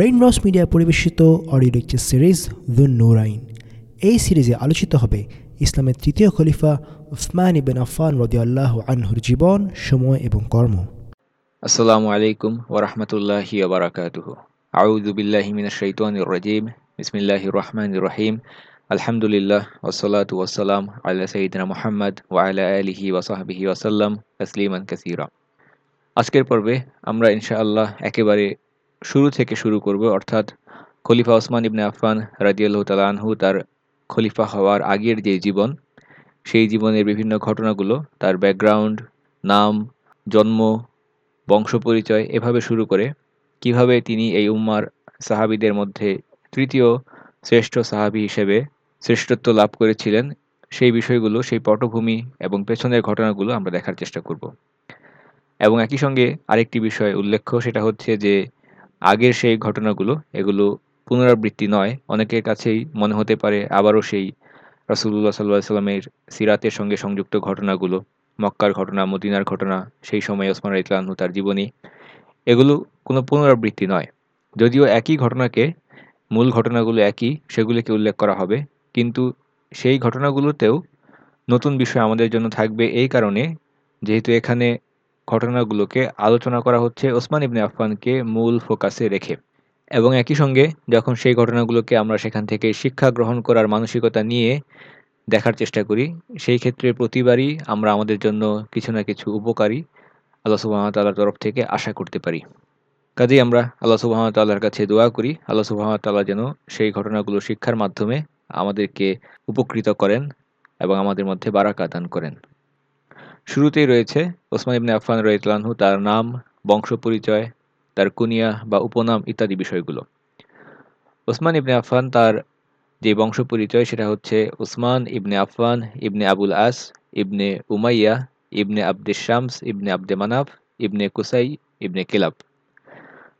রেইনরস media পরিবেশিত audio lecture series the Nurain এই সিরিজে আলোচিত হবে ইসলামের তৃতীয় খলিফা উসমান ইবেন আফান রদিয়াল্লাহ আনহুর জীবন, সময় এবং কর্ম। আসসালামু আলাইকুম ওরহমতুল্লাহি ওবরাকাতুহ আউযু বিল্লাহি মিনাশ শাইতানির রাজিম। বিসমিল্লাহির রহমানির রহিম। আলহামদুলিল্লাহ ওয়াসসালাতু ওয়াসসালাম আলা সাইয়্যিদিনা মুহাম্মদ ওয়া আলা আলিহি ওয়া সাহবিহি ওয়া সাল্লাম কাসীরা। আজকের পর্বে আমরা ইনশাআল্লাহ একেবারে শুরু থেকে শুরু করব, অর্থাৎ খলিফা ওসমান ইবনে আফফান রাদিয়াল্লাহু তাআলা আনহু তার খলিফা হওয়ার আগের যে জীবন, সেই জীবনের বিভিন্ন ঘটনাগুলো, তার ব্যাকগ্রাউন্ড নাম, জন্ম বংশ পরিচয় এভাবে শুরু করে কীভাবে তিনি এই উম্মার সাহাবিদের মধ্যে তৃতীয় শ্রেষ্ঠ সাহাবি হিসেবে শ্রেষ্ঠত্ব লাভ করেছিলেন, সেই বিষয়গুলো, সেই পটভূমি এবং পেছনের ঘটনাগুলো আমরা দেখার চেষ্টা করব। এবং একই সঙ্গে আরেকটি বিষয় উল্লেখ্য, সেটা হচ্ছে যে আগের সেই ঘটনাগুলো, এগুলো পুনরাবৃত্তি নয়। অনেকের কাছেই মনে হতে পারে আবারও সেই রাসুল্লাহ সাল্লাহ সাল্লামের সিরাতের সঙ্গে সংযুক্ত ঘটনাগুলো, মক্কার ঘটনা, মদিনার ঘটনা, সেই সময় ওসমান ইতলানহু তার জীবনী। এগুলো কোনো পুনরাবৃত্তি নয়। যদিও একই ঘটনাকে, মূল ঘটনাগুলো একই, সেগুলিকে উল্লেখ করা হবে। কিন্তু সেই ঘটনাগুলোতেও নতুন বিষয় আমাদের জন্য থাকবে এই কারণে, যেহেতু এখানে ঘটনাগুলোকে আলোচনা করা হচ্ছে ওসমান ইবনে আফফানকে মূল ফোকাসে রেখে। এবং একই সঙ্গে যখন সেই ঘটনাগুলোকে আমরা সেখান থেকে শিক্ষা গ্রহণ করার মানসিকতা নিয়ে দেখার চেষ্টা করি, সেই ক্ষেত্রে প্রতিবারই আমরা আমাদের জন্য কিছু না কিছু উপকারী আল্লাহ সুবাহতাল্লাহর তরফ থেকে আশা করতে পারি। কাজেই আমরা আল্লাহ সুবাহতাল্লাহর কাছে দোয়া করি, আল্লাহ সুবাহতাল্লাহ যেন সেই ঘটনাগুলো শিক্ষার মাধ্যমে আমাদেরকে উপকৃত করেন এবং আমাদের মধ্যে বারাকা দান করেন। শুরুতেই রয়েছে ওসমান ইবনে আফফান রহিতলানহু তার নাম বংশ পরিচয় তার কুনিয়া বা উপনাম ইত্যাদি বিষয়গুলো। ওসমান ইবনে আফফান, তার যে বংশ পরিচয় সেটা হচ্ছে ওসমান ইবনে আফফান, ইবনে আবুল আস, ইবনে উমাইয়া, ইবনে আব্দে শামস, ইবনে আব্দে মানাফ, ইবনে কুসাই, ইবনে কিলাব।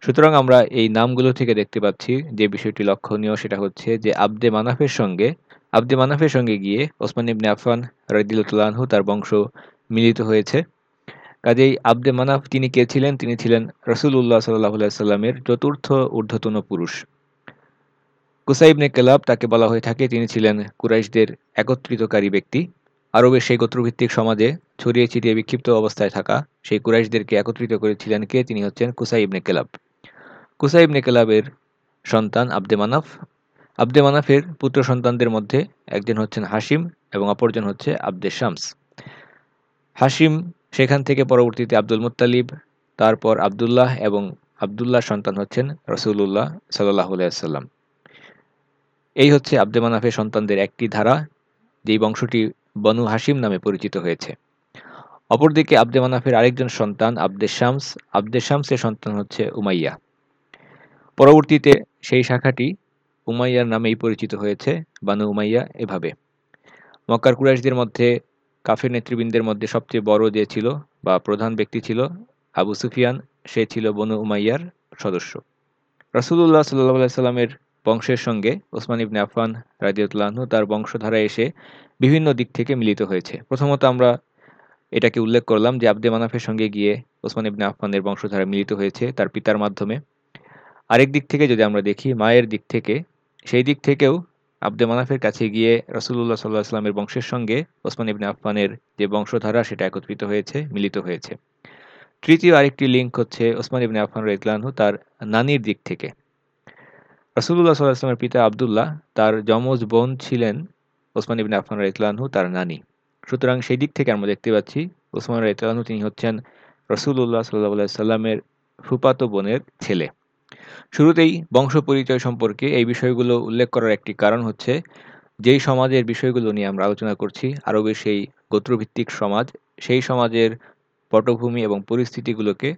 সুতরাং আমরা এই নামগুলো থেকে দেখতে পাচ্ছি যে বিষয়টি লক্ষণীয়, সেটা হচ্ছে যে আব্দে মানাফের সঙ্গে, আব্দে মানাফের সঙ্গে গিয়ে ওসমান ইবনে আফফান রদিলতুল্লাহু তার বংশ মিলিত হয়েছে। কাজেই আব্দে মানাফ তিনি কে ছিলেন? তিনি ছিলেন রসুল্লাহ সাল্লাহ সাল্লামের চতুর্থ ঊর্ধ্বতন পুরুষ। কুসাইবনে কেলাব তাকে বলা হয়ে থাকে তিনি ছিলেন কুরাইশদের একত্রিতকারী ব্যক্তি। আরবের সেই গোত্রভিত্তিক সমাজে ছড়িয়ে ছিটিয়ে বিক্ষিপ্ত অবস্থায় থাকা সেই কুরাইশদেরকে একত্রিত করেছিলেন কে? তিনি হচ্ছেন কুসাইবনে কেলাব। কুসাইবনে কেলাবের সন্তান আব্দে মানাফ। আব্দে মানাফের পুত্র সন্তানদের মধ্যে একজন হচ্ছেন হাসিম এবং অপরজন হচ্ছে আব্দে শামস। হাসিম সেখান থেকে পরবর্তীতে আব্দুল মুত্তালিব, তারপর আবদুল্লাহ এবং আবদুল্লাহ সন্তান হচ্ছেন রসুল্লাহ সাল্লাহ সাল্লাম এই হচ্ছে আব্দে মানাফের সন্তানদের একটি ধারা, যেই বংশটি বনু হাসিম নামে পরিচিত হয়েছে। অপরদিকে আব্দে মানাফের আরেকজন সন্তান আব্দে শামস, আব্দে শামসের সন্তান হচ্ছে উমাইয়া। পরবর্তীতে সেই শাখাটি উমাইয়ার নামেই পরিচিত হয়েছে, বানু উমাইয়া এভাবে। মক্কার কুরাইশদের মধ্যে কাফের নেতৃবৃন্দের মধ্যে সবচেয়ে বড় যে ছিল বা প্রধান ব্যক্তি ছিল আবু সুফিয়ান, সে ছিল বনু উমাইয়ার সদস্য। রসুল্লাহ সাল্লাহ সাল্লামের বংশের সঙ্গে ওসমান ইবনে আফান রাজিউল্লাহনু তার বংশধারায় এসে বিভিন্ন দিক থেকে মিলিত হয়েছে। প্রথমত আমরা এটাকে উল্লেখ করলাম যে আব্দে মানাফের সঙ্গে গিয়ে ওসমান ইবনে আফানের বংশধারা মিলিত হয়েছে তার পিতার মাধ্যমে। আরেক দিক থেকে যদি আমরা দেখি, মায়ের দিক থেকে, সেই দিক থেকেও আব্দে মানাফের কাছে গিয়ে রসুল্লাহ সাল্লাহ আসলামের বংশের সঙ্গে ওসমান ইবনে আফফানের যে বংশধারা, সেটা একত্রিত হয়েছে, মিলিত হয়েছে। তৃতীয় আরেকটি লিঙ্ক হচ্ছে ওসমান ইবনে আফফান ইতলানহু তার নানির দিক থেকে। রসুল্লাহ সাল্লাহ আসলামের পিতা আবদুল্লাহ তার যমজ বোন ছিলেন ওসমান ইবনে আফফান ইতলানহু তার নানি। সুতরাং সেই দিক থেকে আমরা দেখতে পাচ্ছি ওসমান ইতলানহু তিনি হচ্ছেন রসুল্লাহ সাল্লাহ সাল্লামের ফুপাতো বোনের ছেলে। শুরুতেই বংশ পরিচয় সম্পর্কে এই বিষয়গুলো উল্লেখ করার একটি কারণ হচ্ছে, যেই সমাজের বিষয়গুলো নিয়ে আমরা আলোচনা করছি, আরবের সেই গোত্রভিত্তিক সমাজ, সেই সমাজের পটভূমি এবং পরিস্থিতিগুলোকে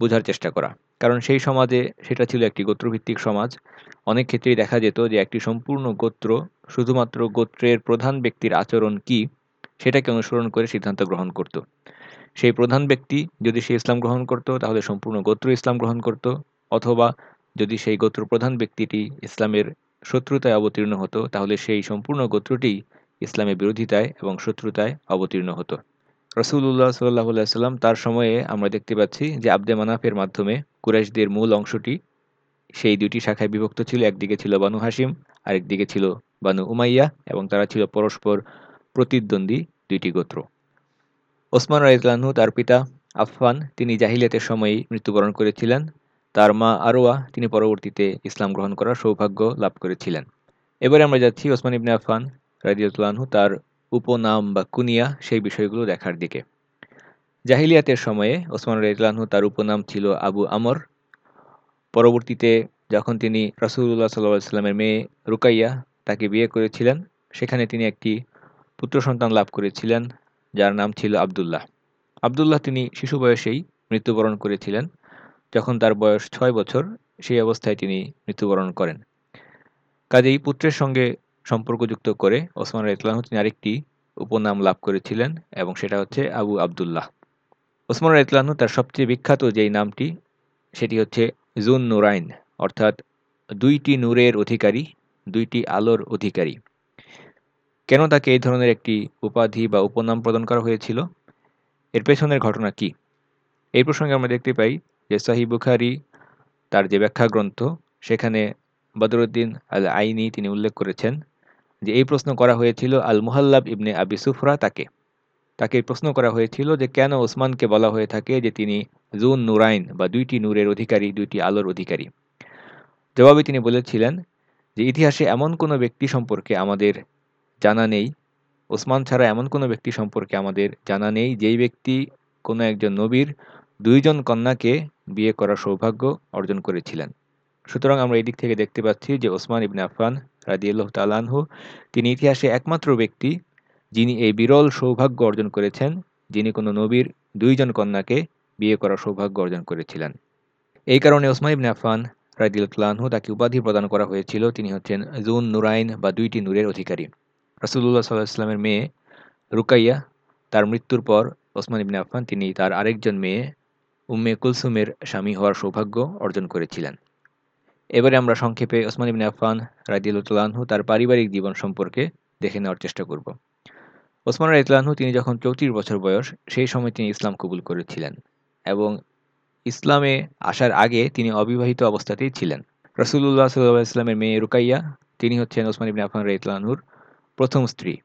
বোঝার চেষ্টা করা। কারণ সেই সমাজে সেটা ছিল একটি গোত্রভিত্তিক সমাজ। অনেক ক্ষেত্রেই দেখা যেত যে একটি সম্পূর্ণ গোত্র, শুধুমাত্র গোত্রের প্রধান ব্যক্তির আচরণ কি, সেটাকে অনুসরণ করে সিদ্ধান্ত গ্রহণ করত। সেই প্রধান ব্যক্তি যদি সে ইসলাম গ্রহণ করত, তাহলে সম্পূর্ণ গোত্র ইসলাম গ্রহণ করত। অথবা যদি সেই গোত্র প্রধান ব্যক্তিটি ইসলামের শত্রুতায় অবতীর্ণ হতো, তাহলে সেই সম্পূর্ণ গোত্রটি ইসলামের বিরোধিতায় এবং শত্রুতায় অবতীর্ণ হতো। রসুল্লাহ সাল্লাহ সাল্লাম তার সময়ে আমরা দেখতে পাচ্ছি যে আব্দে মানাফের মাধ্যমে কুরাইশদের মূল অংশটি, সেই দুটি শাখায় বিভক্ত ছিল, একদিকে ছিল বানু হাসিম আরেকদিকে ছিল বানু উমাইয়া এবং তারা ছিল পরস্পর প্রতিদ্বন্দ্বী দুইটি গোত্র। ওসমান রাইতলানহু তার পিতা আফফান, তিনি জাহিলিয়াতের সময়ই মৃত্যুবরণ করেছিলেন। তার মা আরোয়া তিনি পরবর্তীতে ইসলাম গ্রহণ করার সৌভাগ্য লাভ করেছিলেন। এবারে আমরা যাচ্ছি ওসমান ইবনে আফফান রাজিউল্লাহু তার উপনাম বা কুনিয়া সেই বিষয়গুলো দেখার দিকে। জাহিলিয়াতের সময়ে ওসমান রাজিউল্লাহু তার উপনাম ছিল আবু আমর। পরবর্তীতে যখন তিনি রাসুল্লাহ সাল্লাহ সাল্লামের মেয়ে রুকাইয়া তাকে বিয়ে করেছিলেন, সেখানে তিনি একটি পুত্র সন্তান লাভ করেছিলেন, যার নাম ছিল আবদুল্লাহ। আবদুল্লাহ তিনি শিশু বয়সেই মৃত্যুবরণ করেছিলেন। যখন তার বয়স ছয় বছর, সেই অবস্থায় তিনি মৃত্যুবরণ করেন। কাজেই পুত্রের সঙ্গে সম্পর্কযুক্ত করে ওসমান ইতলাহ তিনি আরেকটি উপনাম লাভ করেছিলেন এবং সেটা হচ্ছে আবু আবদুল্লাহ। ওসমান ইতলাহু তার সবচেয়ে বিখ্যাত যেই নামটি, সেটি হচ্ছে জুন নুরাইন, অর্থাৎ দুইটি নূরের অধিকারী, দুইটি আলোর অধিকারী। কেন তাকে এই ধরনের একটি উপাধি বা উপনাম প্রদান করা হয়েছিল? এর পেছনের ঘটনা কি? এই প্রসঙ্গে আমরা দেখতে পাই যে সাহি বুখারি, তার যে ব্যাখ্যা গ্রন্থ সেখানে বদরুদ্দিন আল আইনি তিনি উল্লেখ করেছেন যে এই প্রশ্ন করা হয়েছিল আল মুহাল্লাব ইবনে আবি সুফরা তাকে। তাকে প্রশ্ন করা হয়েছিল যে কেন ওসমানকে বলা হয়ে থাকে যে তিনি জুন নুরাইন বা দুইটি নূরের অধিকারী, দুইটি আলোর অধিকারী। জবাবে তিনি বলেছিলেন যে ইতিহাসে এমন কোনো ব্যক্তি সম্পর্কে আমাদের জানা নেই, ওসমান ছাড়া এমন কোনো ব্যক্তি সম্পর্কে আমাদের জানা নেই, যেই ব্যক্তি কোনো একজন নবীর, দুইজন কন্যাকে বিয়ে করার সৌভাগ্য অর্জন করেছিলেন। সুতরাং আমরা এই দিক থেকে দেখতে পাচ্ছি যে ওসমান ইবনে আফান রাদিয়াল্লাহ তালানহু তিনি ইতিহাসে একমাত্র ব্যক্তি যিনি এই বিরল সৌভাগ্য অর্জন করেছেন, যিনি কোনো নবীর দুইজন কন্যাকে বিয়ে করার সৌভাগ্য অর্জন করেছিলেন। এই কারণে ওসমান ইবনে আফান রাদিউল্লাহু তাকে উপাধি প্রদান করা হয়েছিল। তিনি হচ্ছেন জুন নুরাইন বা দুইটি নূরের অধিকারী। রাসুল্লাহ সাল্লাহ ইসলামের মেয়ে রুকাইয়া, তার মৃত্যুর পর ওসমান ইবনে আফান তিনি তার আরেকজন মেয়ে উম্মে কুলসুমের স্বামী হওয়ার সৌভাগ্য অর্জন করেছিলেন। এবারে আমরা সংক্ষেপে ওসমান ইবনে আফান রাজিউল্লাহু তার পারিবারিক জীবন সম্পর্কে দেখে নেওয়ার চেষ্টা করব। ওসমান রাইতলানহু তিনি যখন চৌত্রিশ বছর বয়স, সেই সময় তিনি ইসলাম কবুল করেছিলেন এবং ইসলামে আসার আগে তিনি অবিবাহিত অবস্থাতেই ছিলেন। রসুল্লাহ সাল্লাহ ইসলামের মেয়ে রুকাইয়া, তিনি হচ্ছেন ওসমান ইবনে আফান রাইতলানহুর প্রথম স্ত্রী।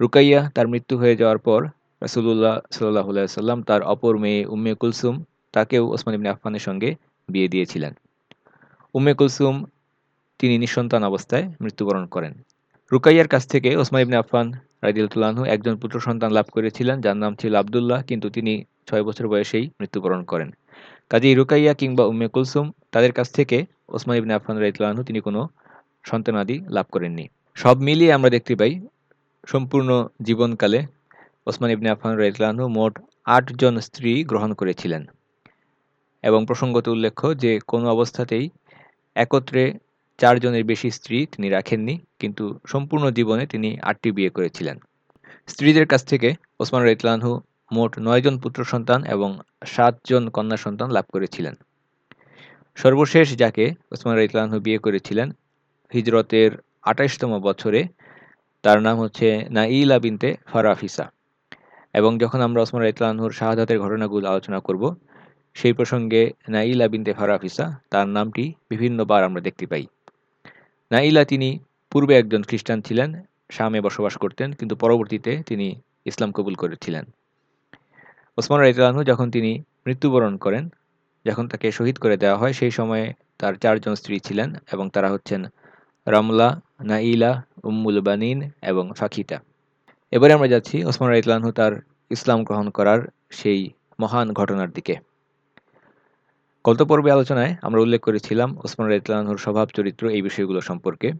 রুকাইয়া তার মৃত্যু হয়ে যাওয়ার পর রাসুলুল্লাহ সাল্লাহ সাল্লাম তার অপর মেয়ে উম্মে কুলসুম তাকেও ওসমান ইবনে আফফানের সঙ্গে বিয়ে দিয়েছিলেন। উম্মে কুলসুম তিনি নিঃসন্তান অবস্থায় মৃত্যুবরণ করেন। রুকাইয়ার কাছ থেকে ওসমান ইবনে আফফান রাজিউল্লাহু একজন পুত্র সন্তান লাভ করেছিলেন, যার নাম ছিল আবদুল্লাহ, কিন্তু তিনি ছয় বছর বয়সেই মৃত্যুবরণ করেন। কাজেই রুকাইয়া কিংবা উম্মে কুলসুম তাদের কাছ থেকে ওসমান ইবনে আফফান রাজিউল্লাহু তিনি কোনো সন্তানাদি লাভ করেননি। সব মিলিয়ে আমরা দেখতে পাই, সম্পূর্ণ জীবনকালে ওসমান ইবনে আফান রাইতলানহু মোট আটজন স্ত্রী গ্রহণ করেছিলেন। এবং প্রসঙ্গত উল্লেখ্য যে, কোনো অবস্থাতেই একত্রে চারজনের বেশি স্ত্রী তিনি রাখেননি, কিন্তু সম্পূর্ণ জীবনে তিনি আটটি বিয়ে করেছিলেন। স্ত্রীদের কাছ থেকে ওসমান রাইতলানহু মোট নয়জন পুত্র সন্তান এবং সাতজন কন্যা সন্তান লাভ করেছিলেন। সর্বশেষ যাকে ওসমান রাইতলানহু বিয়ে করেছিলেন, হিজরতের আঠাশতম বছরে, তার নাম হচ্ছে নাইলা বিনতে ফারাফিসা। এবং যখন আমরা ওসমান ইতলানহুর শাহাদাতের ঘটনাগুলো আলোচনা করব সেই প্রসঙ্গে নাইলা বিনতে ফারাফিসা, তার নামটি বিভিন্নবার আমরা দেখতে পাই। নাইলা তিনি পূর্বে একজন খ্রিস্টান ছিলেন, শামে বসবাস করতেন, কিন্তু পরবর্তীতে তিনি ইসলাম কবুল করেছিলেন। ওসমান রাইতলানহু যখন তিনি মৃত্যুবরণ করেন, যখন তাকে শহীদ করে দেওয়া হয়, সেই সময়ে তার চারজন স্ত্রী ছিলেন এবং তারা হচ্ছেন রামলা, নাইলা, উম্মুল বানিন এবং ফাকিতা এবারে আমরা যাচ্ছি, ওসমান রাইতলানহু তার ইসলাম গ্রহণ করার সেই মহান ঘটনার দিকে। গত পর্বে আলোচনায় আমরা উল্লেখ করেছিলাম ওসমান রাইতলানহুর স্বভাব, চরিত্র এই বিষয়গুলো সম্পর্কে।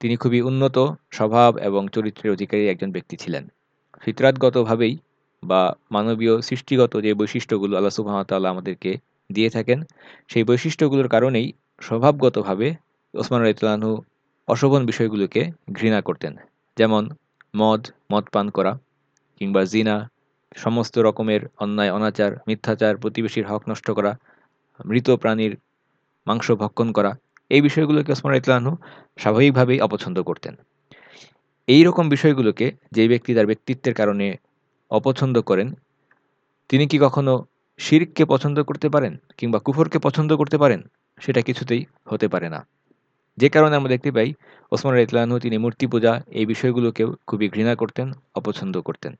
তিনি খুবই উন্নত স্বভাব এবং চরিত্রের অধিকারী একজন ব্যক্তি ছিলেন। ফিতরাতগতভাবেই বা মানবীয় সৃষ্টিগত যে বৈশিষ্ট্যগুলো আল্লাহ সুবাহতাল্লাহ আমাদেরকে দিয়ে থাকেন, সেই বৈশিষ্ট্যগুলোর কারণেই স্বভাবগতভাবে ওসমান রাইতলানহু অশোভন বিষয়গুলোকে ঘৃণা করতেন। যেমন মদ মদ পান করা কিংবা জিনা, সমস্ত রকমের অন্যায়, অনাচার, মিথ্যাচার, প্রতিবেশীর হক নষ্ট করা মৃত প্রাণীর মাংস ভক্ষণ করা, এই বিষয়গুলোকে ওসমান ইতলানহু স্বাভাবিকভাবেই অপছন্দ করতেন। এই রকম বিষয়গুলোকে যে ব্যক্তি তার ব্যক্তিত্বের কারণে অপছন্দ করেন, তিনি কি কখনো শিরককে পছন্দ করতে পারেন কিংবা কুফরকে পছন্দ করতে পারেন? সেটা কিছুতেই হতে পারে না। যে কারণে আমরা দেখতে পাই, ওসমান রাইতলানহু তিনি মূর্তি পূজা, এই বিষয়গুলোকেও খুবই ঘৃণা করতেন, অপছন্দ করতেন।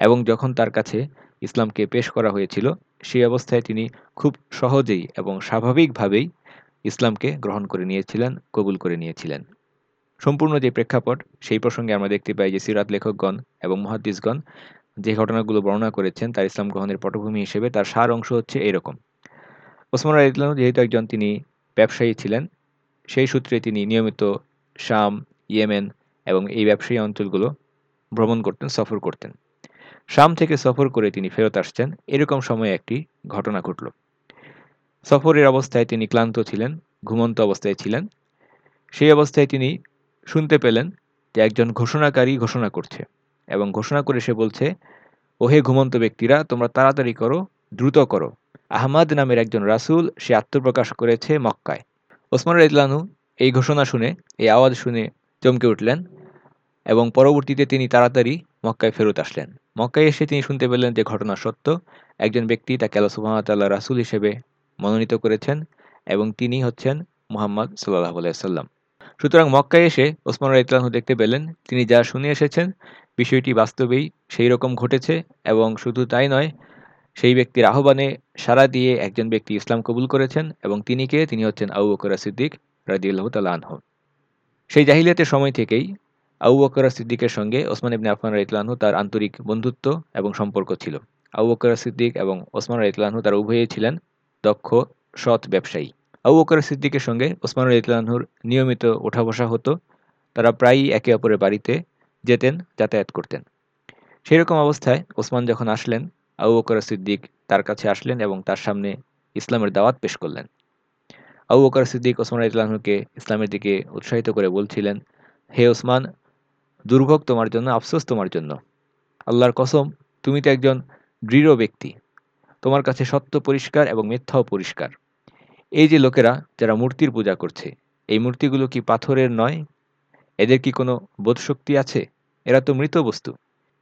এবং যখন তার কাছে ইসলামকে পেশ করা হয়েছিল, সেই অবস্থায় তিনি খুব সহজেই এবং স্বাভাবিকভাবেই ইসলামকে গ্রহণ করে নিয়েছিলেন, কবুল করে নিয়েছিলেন। সম্পূর্ণ যে প্রেক্ষাপট, সেই প্রসঙ্গে আমরা দেখতে পাই যে সিরাত লেখকগণ এবং মহাদ্দিসগণ যে ঘটনাগুলো বর্ণনা করেছেন, তার ইসলাম গ্রহণের পটভূমি হিসেবে তার সার অংশ হচ্ছে এরকম। ওসমান রাইতলানহু যেহেতু একজন তিনি ব্যবসায়ী ছিলেন, সেই সূত্রে তিনি নিয়মিত শাম, ইয়েমেন এবং এই ব্যবসায়ী অঞ্চলগুলো ভ্রমণ করতেন, সফর করতেন। শাম থেকে সফর করে তিনি ফেরত আসছেন। এরকম সময়ে একটি ঘটনা ঘটল। সফরের অবস্থায় তিনি ক্লান্ত ছিলেন, ঘুমন্ত অবস্থায় ছিলেন। সেই অবস্থায় তিনি শুনতে পেলেন যে একজন ঘোষণাকারী ঘোষণা করছে এবং ঘোষণা করে সে বলছে, ওহে ঘুমন্ত ব্যক্তিরা, তোমরা তাড়াতাড়ি করো, দ্রুত করো। আহমাদ নামের একজন রাসুল, সে আত্মপ্রকাশ করেছে মক্কায়। ওসমান রাইতলানহু এই ঘোষণা শুনে, এই আওয়াজ শুনে চমকে উঠলেন এবং পরবর্তীতে তিনি তাড়াতাড়ি মক্কায় ফেরত আসলেন। মক্কায় এসে তিনি শুনতে পেলেন যে ঘটনা সত্য। একজন ব্যক্তি তাকে আল্লাহ সুবাহতাল্লাহ রাসুল হিসেবে মনোনীত করেছেন এবং তিনি হচ্ছেন মুহাম্মদ সাল্লাহ আলাইসাল্লাম সুতরাং মক্কায় এসে ওসমান রাইতলানহু দেখতে পেলেন, তিনি যা শুনে এসেছেন, বিষয়টি বাস্তবেই সেই রকম ঘটেছে এবং শুধু তাই নয়, সেই ব্যক্তির আহ্বানে সাড়া দিয়ে একজন ব্যক্তি ইসলাম কবুল করেছেন এবং তিনি কে? তিনি হচ্ছেন আউ বকর সিদ্দিক রাজিউল্লাহ তালাহ সেই জাহিলিয়াতের সময় থেকেই আউ বকর সিদ্দিকের সঙ্গে ওসমান ইবনে আফমান রাইতলানহু তার আন্তরিক বন্ধুত্ব এবং সম্পর্ক ছিল। আউ বকর সিদ্দিক এবং ওসমান রাইতলানহু তার উভয়ই ছিলেন দক্ষ, সৎ ব্যবসায়ী। আউ বকর সিদ্দিকের সঙ্গে ওসমান রাইতলানহুর নিয়মিত ওঠা বসা হতো। তারা প্রায়ই একে অপরের বাড়িতে যেতেন, যাতায়াত করতেন। সেই রকম অবস্থায় ওসমান যখন আসলেন, আবু বকর সিদ্দিক তার কাছে আসলেন এবং তার সামনে ইসলামের দাওয়াত পেশ করলেন। আবু বকর সিদ্দিক ওসমান ইসলামকে ইসলামের দিকে উৎসাহিত করে বলছিলেন, হে ওসমান দুর্ভোগ তোমার জন্য, আফসোস তোমার জন্য। আল্লাহর কসম, তুমি তো একজন দৃঢ় ব্যক্তি। তোমার কাছে সত্য পরিষ্কার এবং মিথ্যাও পরিষ্কার। এই যে লোকেরা যারা মূর্তির পূজা করছে, এই মূর্তিগুলো কি পাথরের নয়? এদের কি কোনো বোধশক্তি আছে? এরা তো মৃত বস্তু।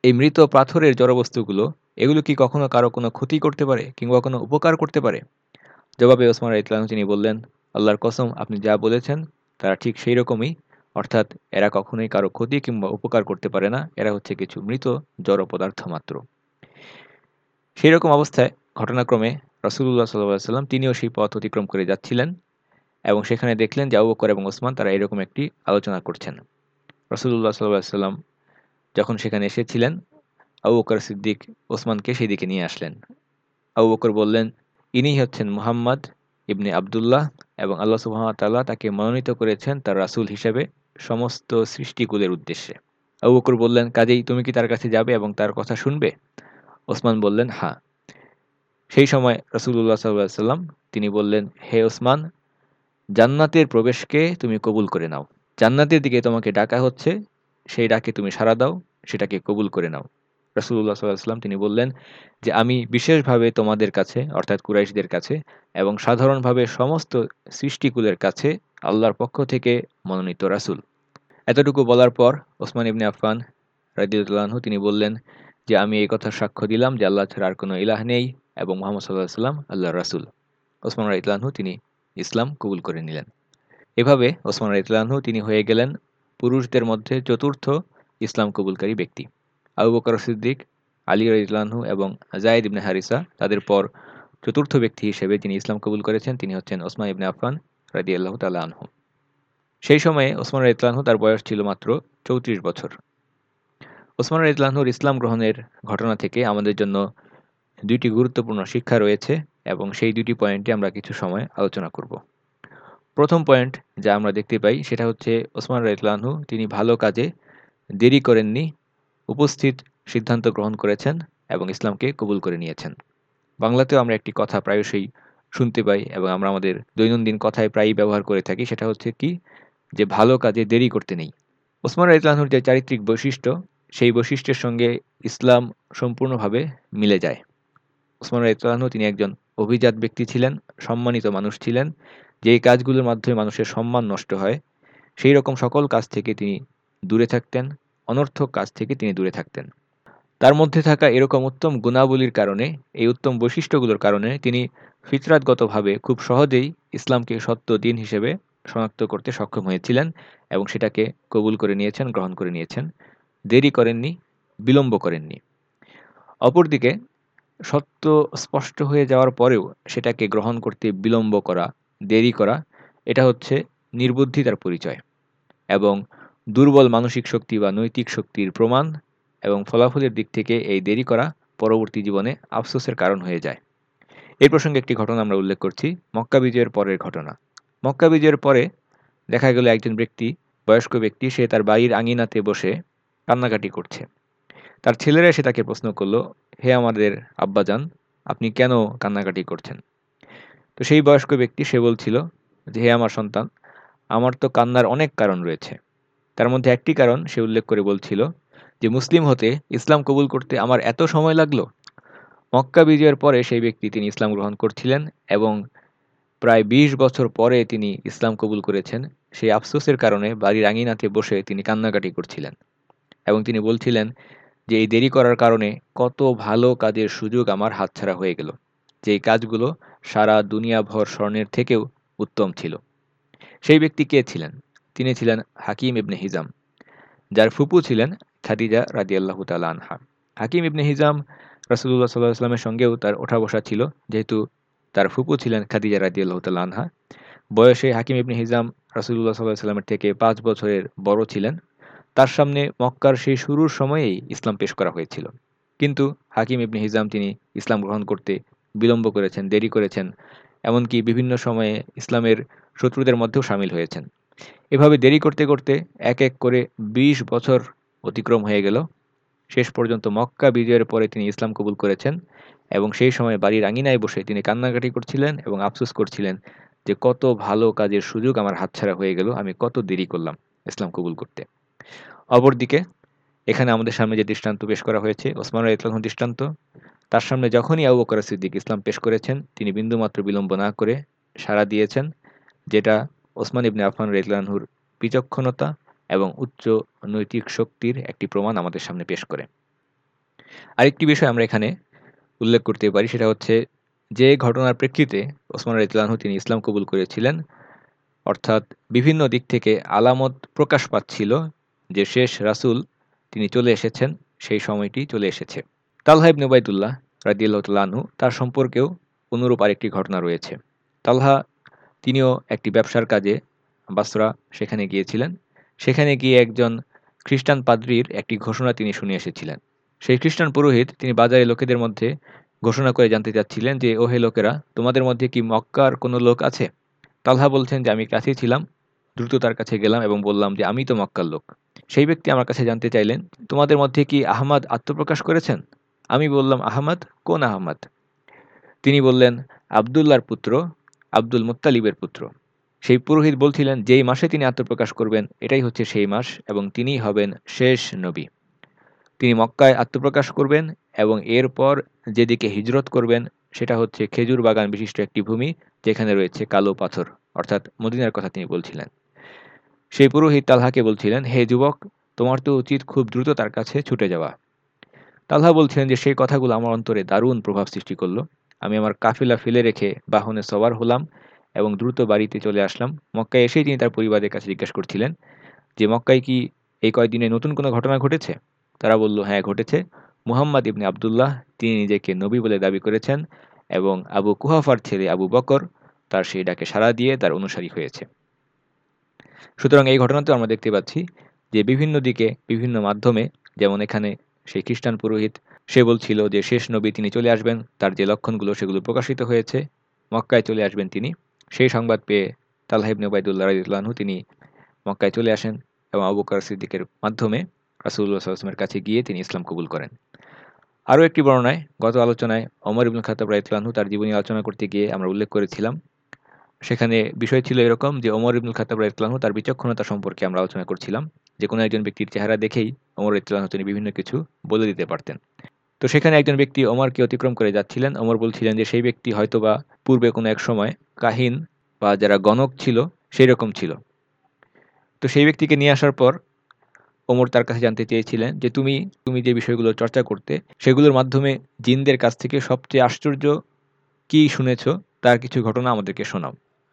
এই মৃত পাথরের জড়বস্তুগুলো, এগুলো কি কখনো কারও কোনো ক্ষতি করতে পারে কিংবা কোনো উপকার করতে পারে? জবাবে ওসমান ইতলাম তিনি বললেন, আল্লাহর কসম, আপনি যা বলেছেন, তারা ঠিক সেই রকমই অর্থাৎ এরা কখনোই কারও ক্ষতি কিংবা উপকার করতে পারে না, এরা হচ্ছে কিছু মৃত জড় পদার্থ মাত্র। সেই রকম অবস্থায় ঘটনাক্রমে রসুল্লাহ সাল্লাম তিনিও সেই পথ অতিক্রম করে যাচ্ছিলেন এবং সেখানে দেখলেন যে আবু বকর এবং ওসমান তারা এরকম একটি আলোচনা করছেন। রসুল্লাহ সাল্লাহ সাল্লাম যখন সেখানে এসেছিলেন আবু বকর সিদ্দিক ওসমানকে সেদিকে নিয়ে আসলেন। আবু বকর বললেন ইনিই হচ্ছেন মুহাম্মদ ইবনে আবদুল্লাহ এবং আল্লাহ সুহামতাল্লাহ তাকে মনোনীত করেছেন তার রাসুল হিসেবে। সমস্ত সৃষ্টিকুলের উদ্দেশ্যে। আবু বকর বললেন, কাজেই তুমি কি তার কাছে যাবে এবং তার কথা শুনবে? ওসমান বললেন হ্যাঁ সেই সময় রসুল্লাহ সাল্লাম, তিনি বললেন, হে ওসমান, জান্নাতের প্রবেশকে তুমি কবুল করে নাও। জান্নাতের দিকে তোমাকে ডাকা হচ্ছে, সেই ডাকে তুমি সাড়া দাও, সেটাকে কবুল করে নাও। রসুল্লাহ সাল্লাম, তিনি বললেন, যে আমি বিশেষভাবে তোমাদের কাছে, অর্থাৎ কুরাইশদের কাছে এবং সাধারণভাবে সমস্ত সৃষ্টিকুলের কাছে আল্লাহর পক্ষ থেকে মনোনীত রাসুল। এতটুকু বলার পর ওসমান ইবনে আফফান রাজিউল্লাহু তিনি বললেন যে, আমি এই কথা সাক্ষ্য দিলাম যে, আল্লাহ ছাড়া আর কোনো ইলাহ নেই এবং মোহাম্মদ সাল্লাহ সাল্লাম আল্লাহ রাসুল। ওসমান রাইতলানহু তিনি ইসলাম কবুল করে নিলেন। এভাবে ওসমান রাইতলানহু তিনি হয়ে গেলেন পুরুষদের মধ্যে চতুর্থ ইসলাম কবুলকারী ব্যক্তি। আবু বকর সিদ্দিক, আলী রাইতলানহু এবং জায়দ ইবনে হারিসা তাদের পর চতুর্থ ব্যক্তি হিসেবে যিনি ইসলাম কবুল করেছেন তিনি হচ্ছেন ওসমান ইবনে আফান রাজি আল্লাহ তাল্লাহ আনহু। সেই সময়ে ওসমান রাইতলানহু তার বয়স ছিল মাত্র চৌত্রিশ বছর। ওসমান রাইতলানহুর ইসলাম গ্রহণের ঘটনা থেকে আমাদের জন্য দুইটি গুরুত্বপূর্ণ শিক্ষা রয়েছে এবং সেই দুটি পয়েন্টে আমরা কিছু সময় আলোচনা করব। প্রথম পয়েন্ট যা আমরা দেখতে পাই সেটা হচ্ছে ওসমান রাইতলানহু তিনি ভালো কাজে দেরি করেননি, উপস্থিত সিদ্ধান্ত গ্রহণ করেছেন এবং ইসলামকে কবুল করে নিয়েছেন। বাংলাতেও আমরা একটি কথা প্রায়শই শুনতে পাই এবং আমরা আমাদের দৈনন্দিন কথায় প্রায়ই ব্যবহার করে থাকি, সেটা হচ্ছে কি? যে ভালো কাজে দেরি করতে নেই। ওসমান রাইতলানহুর যে চারিত্রিক বৈশিষ্ট্য, সেই বৈশিষ্ট্যের সঙ্গে ইসলাম সম্পূর্ণভাবে মিলে যায়। ওসমান রাইতলানহু তিনি একজন অভিজাত ব্যক্তি ছিলেন, সম্মানিত মানুষ ছিলেন, যেই কাজগুলোর মাধ্যমে মানুষের সম্মান নষ্ট হয়, সেই রকম সকল কাজ থেকে তিনি দূরে থাকতেন, অনর্থক কাজ থেকে তিনি দূরে থাকতেন। তার মধ্যে থাকা এরকম উত্তম গুণাবলীর কারণে, এই উত্তম বৈশিষ্ট্যগুলোর কারণে তিনি ফিতরাতগতভাবে খুব সহজেই ইসলামকে সত্য দিন হিসেবে শনাক্ত করতে সক্ষম হয়েছিলেন এবং সেটাকে কবুল করে নিয়েছেন, গ্রহণ করে নিয়েছেন। দেরি করেননি, বিলম্ব করেননি। অপরদিকে, সত্য স্পষ্ট হয়ে যাওয়ার পরেও সেটাকে গ্রহণ করতে বিলম্ব করা, দেরি করা, এটা হচ্ছে নির্বুদ্ধিতার পরিচয় এবং দুর্বল মানসিক শক্তি বা নৈতিক শক্তির প্রমাণ এবং ফলাফলের দিক থেকে এই দেরি করা পরবর্তী জীবনে আফসোসের কারণ হয়ে যায়। এই প্রসঙ্গে একটি ঘটনা আমরা উল্লেখ করছি, মক্কা বিজয়ের পরের ঘটনা। মক্কা বিজয়ের পরে দেখা গেল একজন ব্যক্তি, বয়স্ক ব্যক্তি, সে তার বাড়ির আঙিনাতে বসে কান্নাকাটি করছে। তার ছেলেরা এসে তাকে প্রশ্ন করল, হে আমাদের আব্বাজান, আপনি কেন কান্নাকাটি করছেন? তো সেই বয়স্ক ব্যক্তি, সে বলছিল, যে হে আমার সন্তান, আমার তো কান্নার অনেক কারণ রয়েছে। তার মধ্যে একটি কারণ সে উল্লেখ করে বলছিল যে মুসলিম হতে ইসলাম কবুল করতে আমার এত সময় লাগল? মক্কা বিজয়ের পরে সেই ব্যক্তি তিনি ইসলাম গ্রহণ করছিলেন এবং প্রায় ২০ বছর পরে তিনি ইসলাম কবুল করেছেন। সেই আফসোসের কারণে বাড়ির আঙিনাতে বসে তিনি কান্নাকাটি করছিলেন এবং তিনি বলছিলেন যে, এই দেরি করার কারণে কত ভালো কাজের সুযোগ আমার হাতছাড়া হয়ে গেল। যেই কাজগুলো সারা দুনিয়াভর স্বর্ণের থেকেও উত্তম ছিল। সেই ব্যক্তি কে ছিলেন? তিনি ছিলেন হাকিম ইবনে হিজাম, যার ফুপু ছিলেন খাদিজা রাদিয়াল্লাহু তালা আনহা। হাকিম ইবনে হিজাম রাসুল্লাহ সাল্লাহ আসলামের সঙ্গেও তার ওঠা বসা ছিল, যেহেতু তার ফুপু ছিলেন খাদিজা রাদিয়াল্লাহু তালা আনহা। বয়সে হাকিম ইবনে হিজাম রাসুল্লাহ সাল্লাহ সাল্লামের থেকে পাঁচ বছরের বড় ছিলেন। তার সামনে মক্কার সেই শুরুর সময়েই ইসলাম পেশ করা হয়েছিল। কিন্তু হাকিম ইবনে হিজাম তিনি ইসলাম গ্রহণ করতে বিলম্ব করেছেন, দেরি করেছেন, এমনকি বিভিন্ন সময়ে ইসলামের শত্রুদের মধ্যেও সামিল হয়েছেন। এভাবে দেরি করতে করতে এক এক করে ২০ বছর অতিক্রম হয়ে গেল। শেষ পর্যন্ত মক্কা বিজয়ের পরে তিনি ইসলাম কবুল করেছেন এবং সেই সময় বাড়ির আঙিনায় বসে তিনি কান্নাকাটি করছিলেন এবং আফসোস করছিলেন যে কত ভালো কাজের সুযোগ আমার হাতছাড়া হয়ে গেল, আমি কত দেরি করলাম ইসলাম কবুল করতে। অপরদিকে, এখানে আমাদের সামনে যে দৃষ্টান্ত পেশ করা হয়েছে, ওসমান ইসলাম দৃষ্টান্ত, তার সামনে যখনই আবু বকর সিদ্দিক ইসলাম পেশ করেছেন, তিনি বিন্দুমাত্র বিলম্ব না করে সাড়া দিয়েছেন, যেটা ওসমান ইবনে আফান রেতলানহুর বিচক্ষণতা এবং উচ্চ নৈতিক শক্তির একটি প্রমাণ আমাদের সামনে পেশ করে। আরেকটি বিষয় আমরা এখানে উল্লেখ করতে পারি, সেটা হচ্ছে যে ঘটনার প্রেক্ষিতে ওসমান রেতলানহু তিনি ইসলাম কবুল করেছিলেন। অর্থাৎ বিভিন্ন দিক থেকে আলামত প্রকাশ পাচ্ছিল যে শেষ রাসুল তিনি চলে এসেছেন, সেই সময়টি চলে এসেছে। তালহাইব নুবাইদুল্লাহ রাদিয়াল্লাহু তার সম্পর্কেও অনুরূপ আরেকটি ঘটনা রয়েছে। তালহা তিনিও একটি ব্যবসার কাজে বাসরা সেখানে গিয়েছিলেন। সেখানে গিয়ে একজন খ্রিস্টান পাদ্রির একটি ঘোষণা তিনি শুনে এসেছিলেন। সেই খ্রিস্টান পুরোহিত তিনি বাজারে লোকেদের মধ্যে ঘোষণা করে জানতে চাচ্ছিলেন যে, ওহে লোকেরা, তোমাদের মধ্যে কি মক্কার কোনো লোক আছে? তালহা বলছেন যে, আমি কাছেই ছিলাম, দ্রুত তার কাছে গেলাম এবং বললাম যে, আমি তো মক্কার লোক। সেই ব্যক্তি আমার কাছে জানতে চাইলেন, তোমাদের মধ্যে কি আহমাদ আত্মপ্রকাশ করেছেন? আমি বললাম, আহমদ? কোন আহমদ? তিনি বললেন, আবদুল্লার পুত্র, আব্দুল মুত্তালিবের পুত্র। সেই পুরোহিত বলছিলেন, যেই মাসে তিনি আত্মপ্রকাশ করবেন, এটাই হচ্ছে সেই মাস এবং তিনিই হবেন শেষ নবী। তিনি মক্কায় আত্মপ্রকাশ করবেন এবং এরপর যেদিকে হিজরত করবেন, সেটা হচ্ছে খেজুর বাগান বিশিষ্ট একটি ভূমি যেখানে রয়েছে কালো পাথর। অর্থাৎ মদিনার কথা তিনি বলছিলেন। সেই পুরোহিত তালহাকে বলছিলেন, হে যুবক, তোমার তো উচিত খুব দ্রুত তার কাছে ছুটে যাওয়া। তালহা বলছিলেন যে সেই কথাগুলো আমার অন্তরে দারুণ প্রভাব সৃষ্টি করল। আমি আমার কাফিলা ফেলে রেখে বাহনে সবার হলাম। এবং দ্রুত বাড়িতে চলে আসলাম। মক্কায় এসেই তিনি তার পরিবারের কাছে জিজ্ঞাসা করছিলেন যে, মক্কায় কি এই কয়েকদিনে নতুন কোনো ঘটনা ঘটেছে? তারা বলল হ্যাঁ ঘটেছে। মুহাম্মদ ইবনে আবদুল্লাহ, তিনি নিজেকে নবী বলে দাবি করেছেন এবং আবু কুহাফার ছেলে আবু বকর, তার সেই ডাকে সাড়া দিয়ে তার অনুসারী হয়েছে। সুতরাং এই ঘটনাতে আমরা দেখতে পাচ্ছি যে, বিভিন্ন দিকে, বিভিন্ন মাধ্যমে, যেমন এখানে সেই খ্রিস্টান পুরোহিত, সে বলছিল যে, শেষ নবী তিনি চলে আসবেন, তার যে লক্ষণগুলো সেগুলো প্রকাশিত হয়েছে। মক্কায় চলে আসবেন তিনি। সেই সংবাদ পেয়ে তাল্লাহিব নবাইদুল্লাহ রাজিউল্লাহু তিনি মক্কায় চলে আসেন এবং আবুকার সিদ্দিকের মাধ্যমে রাসুল্লাহ সাল্লামের কাছে গিয়ে তিনি ইসলাম কবুল করেন। আরও একটি বর্ণনায়, গত আলোচনায় অমর ইবুল খাতাব রাইতলানহু তার জীবনী আলোচনা করতে গিয়ে আমরা উল্লেখ করেছিলাম। সেখানে বিষয় ছিল এরকম যে অমর ইবনুল খাতাব রাইতলানহু তার বিচক্ষণতা সম্পর্কে আমরা আলোচনা করছিলাম। যে কোনো একজন ব্যক্তির চেহারা দেখেই অমর রাইতলানহু তিনি বিভিন্ন কিছু বলে দিতে পারতেন। তো সেখানে একজন ব্যক্তি অমরকে অতিক্রম করে যাচ্ছিলেন। অমর বলছিলেন যে সেই ব্যক্তি হয়তোবা পূর্বে কোনো এক সময় কাহিন বা যারা গণক ছিল সেই রকম ছিল। তো সেই ব্যক্তিকে নিয়ে আসার পর ওমর তার কাছে জানতে চেয়েছিলেন যে তুমি তুমি যে বিষয়গুলো চর্চা করতে, সেগুলোর মাধ্যমে জিনদের কাছ থেকে সবচেয়ে আশ্চর্য কি শুনেছ, তার কিছু ঘটনা আমাদেরকে শোনাও।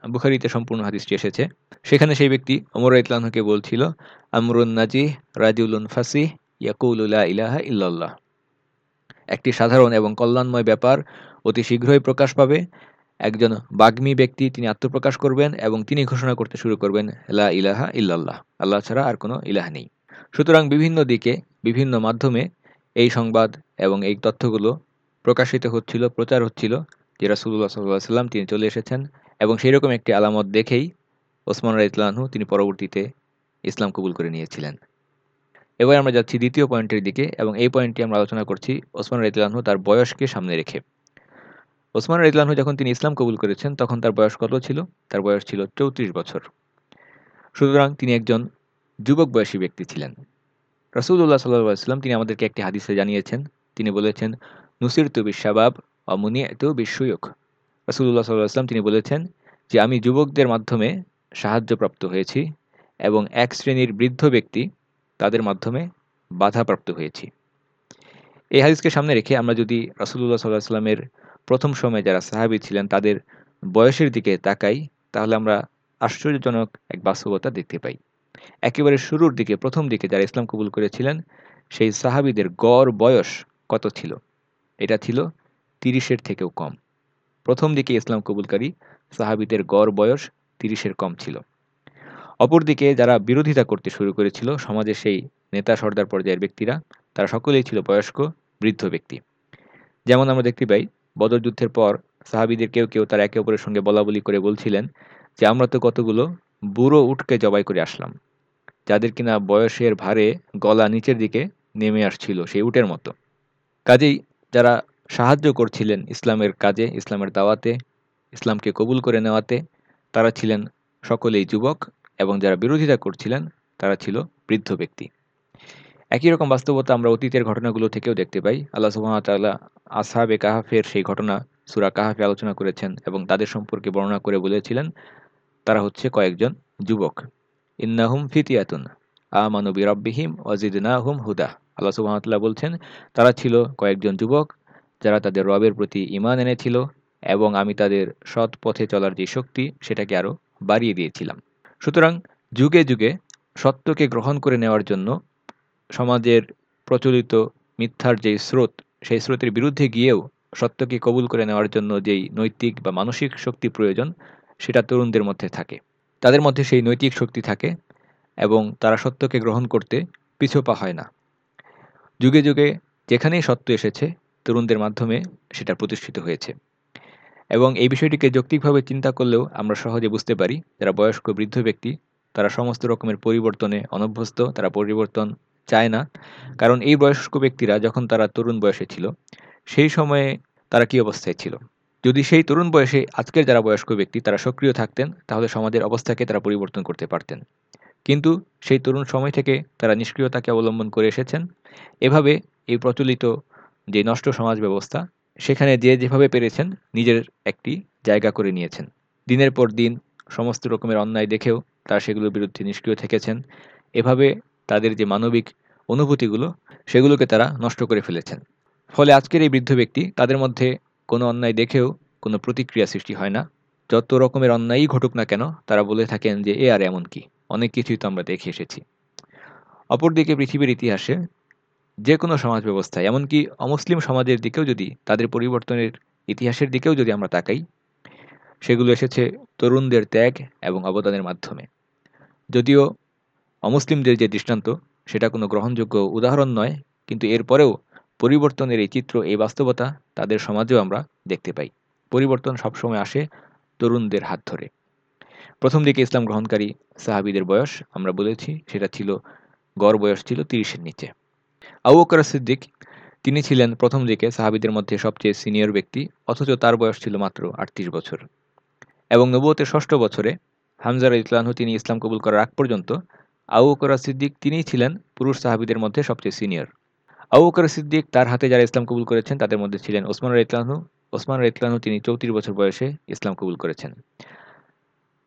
বুখারিতে সম্পূর্ণ হাদিসটি এসেছে। সেখানে সেই ব্যক্তি ওমর ইতলানহকে বলছিল, আমরুন নাজি রাজিউলুন ফাসি ইয়াকুল্লাহ ইলাহা ইল্লাল্লাহ। একটি সাধারণ এবং কল্যাণময় ব্যাপার অতি শীঘ্রই প্রকাশ পাবে। একজন বাগ্মী ব্যক্তি তিনি আত্মপ্রকাশ করবেন এবং তিনি ঘোষণা করতে শুরু করবেন, লা ইলাহা ইল্লাল্লাহ আল্লাহ ছাড়া আর কোনো ইলাহ নেই। সুতরাং বিভিন্ন দিকে, বিভিন্ন মাধ্যমে এই সংবাদ এবং এই তথ্যগুলো প্রকাশিত হচ্ছিল, প্রচার হচ্ছিল যে রাসুল্লাহ সাল্লাহ সাল্লাম তিনি চলে এসেছেন এবং সেই রকম একটি আলামত দেখেই ওসমান রাইতলানহু তিনি পরবর্তীতে ইসলাম কবুল করে নিয়েছিলেন। এবার আমরা যাচ্ছি দ্বিতীয় পয়েন্টের দিকে এবং এই পয়েন্টটি আমরা আলোচনা করছি ওসমান রাইতলানহু তার বয়সকে সামনে রেখে। ওসমান রাইতলানহু যখন তিনি ইসলাম কবুল করেছেন, তখন তার বয়স কত ছিল? তার বয়স ছিল চৌত্রিশ বছর। সুতরাং তিনি একজন যুবক বয়সী ব্যক্তি ছিলেন। রসুল্লাহ সাল্লাম তিনি আমাদেরকে একটি হাদিসে জানিয়েছেন। তিনি বলেছেন নুসির তু বিশ্বাবাব অমুনি তু বিশ্বয়ক রসুল্লাহ সাল্লাম তিনি বলেছেন যে, আমি যুবকদের মাধ্যমে সাহায্যপ্রাপ্ত হয়েছি এবং এক শ্রেণির বৃদ্ধ ব্যক্তি তাদের মাধ্যমে বাধাপ্রাপ্ত হয়েছি। এই হাদিসকে সামনে রেখে আমরা যদি রসুল্লাহ সাল্লাহ সাল্লামের প্রথম সময়ে যারা সাহাবি ছিলেন, তাদের বয়সের দিকে তাকাই, তাহলে আমরা আশ্চর্যজনক এক বাস্তবতা দেখতে পাই। একেবারে শুরুর দিকে, প্রথম দিকে যারা ইসলাম কবুল করেছিলেন, সেই সাহাবিদের গড় বয়স কত ছিল? এটা ছিল তিরিশের থেকেও কম। প্রথম দিকে ইসলাম কবুলকারী সাহাবিদের গড় বয়স তিরিশের কম ছিল। অপরদিকে যারা বিরোধিতা করতে শুরু করেছিল সমাজে সেই নেতা সর্দার পর্যায়ের ব্যক্তিরা, তারা সকলেই ছিল বয়স্ক, বৃদ্ধ ব্যক্তি। যেমন আমরা দেখতে পাই বদর যুদ্ধের পর সাহাবিদের কেউ কেউ তার একে অপরের সঙ্গে বলা বলি করে বলছিলেন যে, আমরা তো কতগুলো বুড়ো উঠকে জবাই করে আসলাম, যাদের কিনা বয়সের ভারে গলা নিচের দিকে নেমে আসছিল সেই উটের মতো। কাজেই যারা সাহায্য করছিলেন ইসলামের কাজে, ইসলামের দাওয়াতে, ইসলামকে কবুল করে নেওয়াতে, তারা ছিলেন সকলেই যুবক এবং যারা বিরোধিতা করছিলেন তারা ছিল বৃদ্ধ ব্যক্তি। একই রকম বাস্তবতা আমরা অতীতের ঘটনাগুলো থেকেও দেখতে পাই। আল্লাহ সুহামতাল্লাহ আসহাবে কাহাফের সেই ঘটনা সুরা কাহাফে আলোচনা করেছেন এবং তাদের সম্পর্কে বর্ণনা করে বলেছিলেন, তারা হচ্ছে কয়েকজন যুবক। ইন্নাহুম ফিতিয়াতুন আমানবী রব্বিহিম হুম হুদা। আল্লাহ সুবাহতাল্লাহ বলছেন, তারা ছিল কয়েকজন যুবক, যারা তাদের রবের প্রতি ইমান এনেছিল এবং আমি তাদের সৎ পথে চলার যে শক্তি, সেটাকে আরও বাড়িয়ে দিয়েছিলাম। সুতরাং যুগে যুগে সত্যকে গ্রহণ করে নেওয়ার জন্য সমাজের প্রচলিত মিথ্যার যেই স্রোত, সেই স্রোতের বিরুদ্ধে গিয়েও সত্যকে কবুল করে নেওয়ার জন্য যেই নৈতিক বা মানসিক শক্তি প্রয়োজন, সেটা তরুণদের মধ্যে থাকে। তাদের মধ্যে সেই নৈতিক শক্তি থাকে এবং তারা সত্যকে গ্রহণ করতে পিছুপা হয় না। যুগে যুগে যেখানেই সত্য এসেছে, তরুণদের মাধ্যমে সেটা প্রতিষ্ঠিত হয়েছে। এবং এই বিষয়টিকে যৌক্তিকভাবে চিন্তা করলেও আমরা সহজে বুঝতে পারি, যারা বয়স্ক বৃদ্ধ ব্যক্তি, তারা সমস্ত রকমের পরিবর্তনে অনভ্যস্ত, তারা পরিবর্তন চায় না। কারণ এই বয়স্ক ব্যক্তিরা যখন তারা তরুণ বয়সে ছিল, সেই সময়ে তারা কি অবস্থায় ছিল? যদি সেই তরুণ বয়সে আজকের যারা বয়স্ক ব্যক্তি তারা সক্রিয় থাকতেন, তাহলে সমাজের অবস্থাকে তারা পরিবর্তন করতে পারতেন। কিন্তু সেই তরুণ সময় থেকে তারা নিষ্ক্রিয়তাকে অবলম্বন করে এসেছেন। এভাবে এই প্রচলিত যে নষ্ট সমাজ ব্যবস্থা, সেখানে যে যেভাবে পেরেছেন, নিজের একটি জায়গা করে নিয়েছেন। দিনের পর দিন সমস্ত রকমের অন্যায় দেখেও তারা সেগুলোর বিরুদ্ধে নিষ্ক্রিয় থেকেছেন। এভাবে তাদের যে মানবিক অনুভূতিগুলো, সেগুলোকে তারা নষ্ট করে ফেলেছেন। ফলে আজকের এই বৃদ্ধ ব্যক্তি তাদের মধ্যে কোনো অন্যায় দেখেও কোনো প্রতিক্রিয়া সৃষ্টি হয় না। যত রকমের অন্যায়ই ঘটুক না কেন, তারা বলে থাকেন যে, এ আর এমন কি? অনেক কিছুই তো আমরা দেখে এসেছি। অপরদিকে পৃথিবীর ইতিহাসে যে কোনো সমাজ ব্যবস্থায়, এমনকি অমুসলিম সমাজের দিকেও যদি, তাদের পরিবর্তনের ইতিহাসের দিকেও যদি আমরা তাকাই, সেগুলো এসেছে তরুণদের ত্যাগ এবং অবদানের মাধ্যমে। যদিও অমুসলিমদের যে দৃষ্টান্ত, সেটা কোনো গ্রহণযোগ্য উদাহরণ নয়, কিন্তু এরপরেও পরিবর্তনের এই চিত্র, এই বাস্তবতা তাদের সমাজেও আমরা দেখতে পাই। পরিবর্তন সবসময় আসে তরুণদের হাত ধরে। প্রথম দিকে ইসলাম গ্রহণকারী সাহাবিদের বয়স, আমরা বলেছি, সেটা ছিল, গড় বয়স ছিল তিরিশের নিচে। আবু সিদ্দিক, তিনি ছিলেন প্রথম দিকে সাহাবিদের মধ্যে সবচেয়ে সিনিয়র ব্যক্তি, অথচ তার বয়স ছিল মাত্র আটত্রিশ বছর। এবং নবুয়তের ষষ্ঠ বছরে হামজার ইসলানহু তিনি ইসলাম কবুল করার আগ পর্যন্ত বকর সিদ্দিক তিনিই ছিলেন পুরুষ সাহাবিদের মধ্যে সবচেয়ে সিনিয়র। বকর সিদ্দিক তার হাতে যারা ইসলাম কবুল করেছেন, তাদের মধ্যে ছিলেন ওসমান ইতলানহু ওসমান ইতলানহু তিনি চৌত্রিশ বছর বয়সে ইসলাম কবুল করেছেন।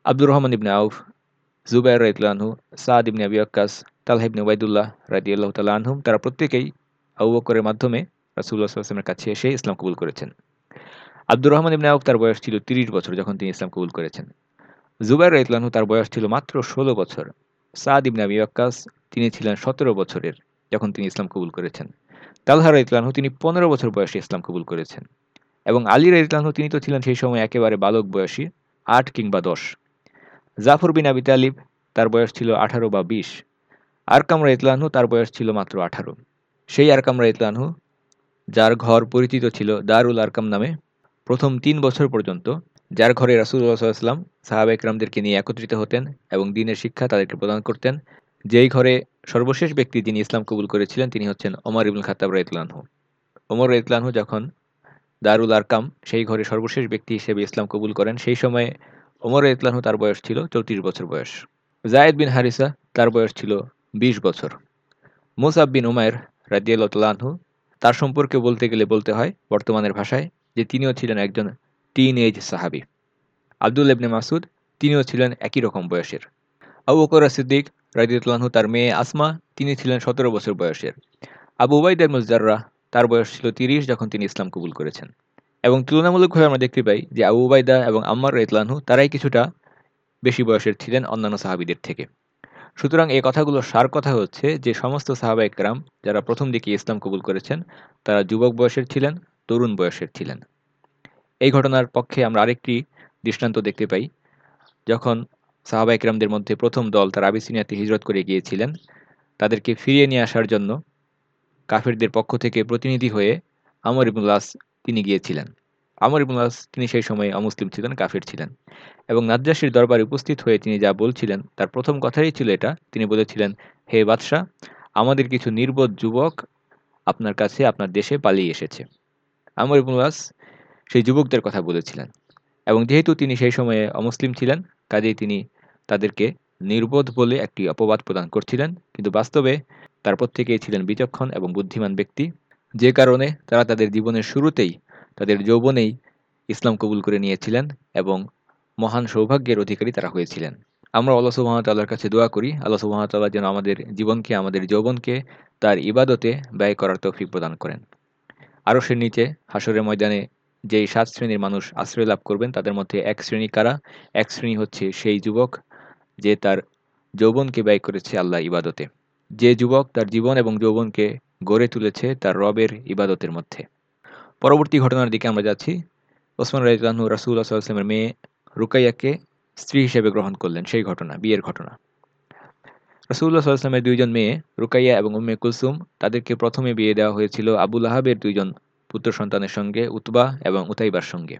আব্দুর রহমান ইবনে আউফ, জুবাইর ইতলানহু সাদ ইবনে আবি আক্কাস তালহাইবনে ওবায়দুল্লাহ রাদিউল্লাহ তাল আনহুম, তারা প্রত্যেকেই আবু বকরের মাধ্যমে রাসুল্লাহ সাল্লামের কাছে এসে ইসলাম কবুল করেছেন। আব্দুর রহমান ইবনে আউফ তার বয়স ছিল তিরিশ বছর যখন তিনি ইসলাম কবুল করেছেন। জুবাইর রাইতলানহু তার বয়স ছিল মাত্র ষোলো বছর। সাদ ইবনে আবি ওয়াক্কাস, তিনি ছিলেন সতেরো বছরের যখন তিনি ইসলাম কবুল করেছেন। তালহা রাইতলানহু তিনি পনেরো বছর বয়সে ইসলাম কবুল করেছেন। এবং আলী রাইতলানহু তিনি তো ছিলেন সেই সময় একেবারে বালক বয়সী, আট কিংবা দশ। জাফর বিন আবি তালিব তার বয়স ছিল আঠারো বা বিশ। আরকাম রাইতলানহু তার বয়স ছিল মাত্র আঠারো। সেই আরকাম রাইতলানহু যার ঘর পরিচিত ছিল দারুল আরকাম নামে, প্রথম তিন বছর পর্যন্ত যার ঘরে রাসুল্লাহ সাল্লাম সাহাবা একরামদেরকে নিয়ে একত্রিত হতেন এবং দিনের শিক্ষা তাদেরকে প্রদান করতেন। যেই ঘরে সর্বশেষ ব্যক্তি যিনি ইসলাম কবুল করেছিলেন, তিনি হচ্ছেন ওমর ইবুল খাতাব রাইতলানহু ওমর রাইতলানহু যখন দারুল আরকাম, সেই ঘরে সর্বশেষ ব্যক্তি হিসেবে ইসলাম কবুল করেন, সেই সময়ে ওমর রাইতলানহু তার বয়স ছিল চৌত্রিশ বছর বয়স। জায়েদ বিন হারিসা তার বয়স ছিল বিশ বছর। মুসাব বিন উমায়ের রাজিয়ালতালাহু তার সম্পর্কে বলতে গেলে বলতে হয় বর্তমানের ভাষায় যে তিনিও ছিলেন একজন টিন এজ সাহাবি আব্দুল ইবনে মাসুদ তিনিও ছিলেন একই রকম বয়সের। আবু বকর সিদ্দিক রাজিউল্লাহু তার মেয়ে আসমা, তিনি ছিলেন সতেরো বছর বয়সের। আবু উবাইদ মুজাররা তার বয়স ছিল তিরিশ যখন তিনি ইসলাম কবুল করেছেন। এবং তুলনামূলকভাবে আমরা দেখতে পাই যে আবু উবাইদা এবং আম্মার রাইতলানহু তারাই কিছুটা বেশি বয়সের ছিলেন অন্যান্য সাহাবিদের থেকে। সুতরাং এই কথাগুলো সার কথা হচ্ছে যে সমস্ত সাহাবা একরাম যারা প্রথম দিকে ইসলাম কবুল করেছেন, তারা যুবক বয়সের ছিলেন, তরুণ বয়সের ছিলেন। এই ঘটনার পক্ষে আমরা আরেকটি দৃষ্টান্ত দেখতে পাই। যখন সাহাবা একরামদের মধ্যে প্রথম দল তার আবিসিনিয়াতে হিজরত করে গিয়েছিলেন, তাদেরকে ফিরিয়ে নিয়ে আসার জন্য কাফেরদের পক্ষ থেকে প্রতিনিধি হয়ে আমর ইবুল্লাস তিনি গিয়েছিলেন। আমর ইবুল্লাস তিনি সেই সময় অমুসলিম ছিলেন, কাফের ছিলেন এবং নাজ্জাসির দরবারে উপস্থিত হয়ে তিনি যা বলছিলেন, তার প্রথম কথাই ছিল এটা। তিনি বলেছিলেন, হে বাদশাহ, আমাদের কিছু নির্বোধ যুবক আপনার কাছে, আপনার দেশে পালিয়ে এসেছে। আমর ইবুল্লাস সেই যুবকদের কথা বলেছিলেন। এবং যেহেতু তিনি সেই সময়ে অমুসলিম ছিলেন, কাজেই তিনি তাদেরকে নির্বোধ বলে একটি অপবাদ প্রদান করছিলেন। কিন্তু বাস্তবে তার প্রত্যেকেই ছিলেন বিচক্ষণ এবং বুদ্ধিমান ব্যক্তি। যে কারণে তারা তাদের জীবনের শুরুতেই তাদের যৌবনেই ইসলাম কবুল করে নিয়েছিলেন এবং মহান সৌভাগ্যের অধিকারী তারা হয়েছিলেন। আমরা আল্লাহ সুবাহতাল্লাহর কাছে দোয়া করি, আল্লাহ সুবাহতাল্লাহ যেন আমাদের জীবনকে, আমাদের যৌবনকে তার ইবাদতে ব্যয় করার তৌফিক প্রদান করেন। আরও সে নিচে হাসরের ময়দানে যেই সাত শ্রেণির মানুষ আশ্রয় লাভ করবেন, তাদের মধ্যে এক শ্রেণি কারা? এক শ্রেণি হচ্ছে সেই যুবক যে তার যৌবনকে ব্যয় করেছে আল্লাহ ইবাদতে। যে যুবক তার জীবন এবং যৌবনকে গড়ে তুলেছে তার রবের ইবাদতের মধ্যে। পরবর্তী ঘটনার দিকে আমরা যাচ্ছি। ওসমান রাইতানহু রাসুল্লাহ সাল্লামের মেয়ে রুকাইয়াকে স্ত্রী হিসেবে গ্রহণ করলেন সেই ঘটনা, বিয়ের ঘটনা। রসুল্লাহ সাল্লামের দুইজন মেয়ে, রুকাইয়া এবং উম্মে কুলসুম, তাদেরকে প্রথমে বিয়ে দেওয়া হয়েছিল আবুল আহাবের দুইজন পুত্র সন্তানের সঙ্গে উতবা এবং উতাইবার সঙ্গে।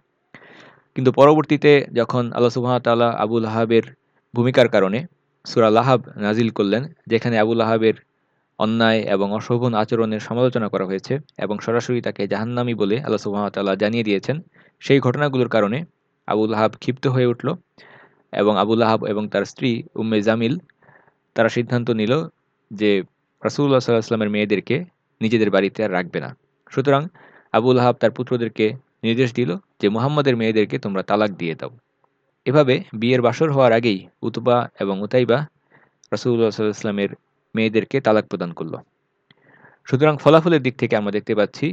কিন্তু পরবর্তীতে যখন আল্লাহ সুবাহতাল্লাহ আবুল আহাবের ভূমিকার কারণে সুরা লাহাব নাজিল করলেন, যেখানে আবুল আহাবের অন্যায় এবং অশোভন আচরণের সমালোচনা করা হয়েছে এবং সরাসরি তাকে জাহান্নামি বলে আল্লাহ সুবাহতাল্লাহ জানিয়ে দিয়েছেন, সেই ঘটনাগুলোর কারণে আবুল আহাব ক্ষিপ্ত হয়ে উঠল এবং আবুল আহাব এবং তার স্ত্রী উম্মে জামিল, তারা সিদ্ধান্ত নিল যে রাসুল্লাহ সাল্লাহামের মেয়েদেরকে নিজেদের বাড়িতে আর রাখবে না। সুতরাং আবুল আহাব তার পুত্রদেরকে নির্দেশ দিল যে মুহাম্মদের মেয়েদেরকে তোমরা তালাক দিয়ে দাও। এভাবে বিয়ের বাসর হওয়ার আগেই উতবা এবং উতাইবা রাসুল্লাহ সাল্লাহামের মেয়েদেরকে তালাক প্রদান করল। সুতরাং ফলাফলের দিক থেকে আমরা দেখতে পাচ্ছি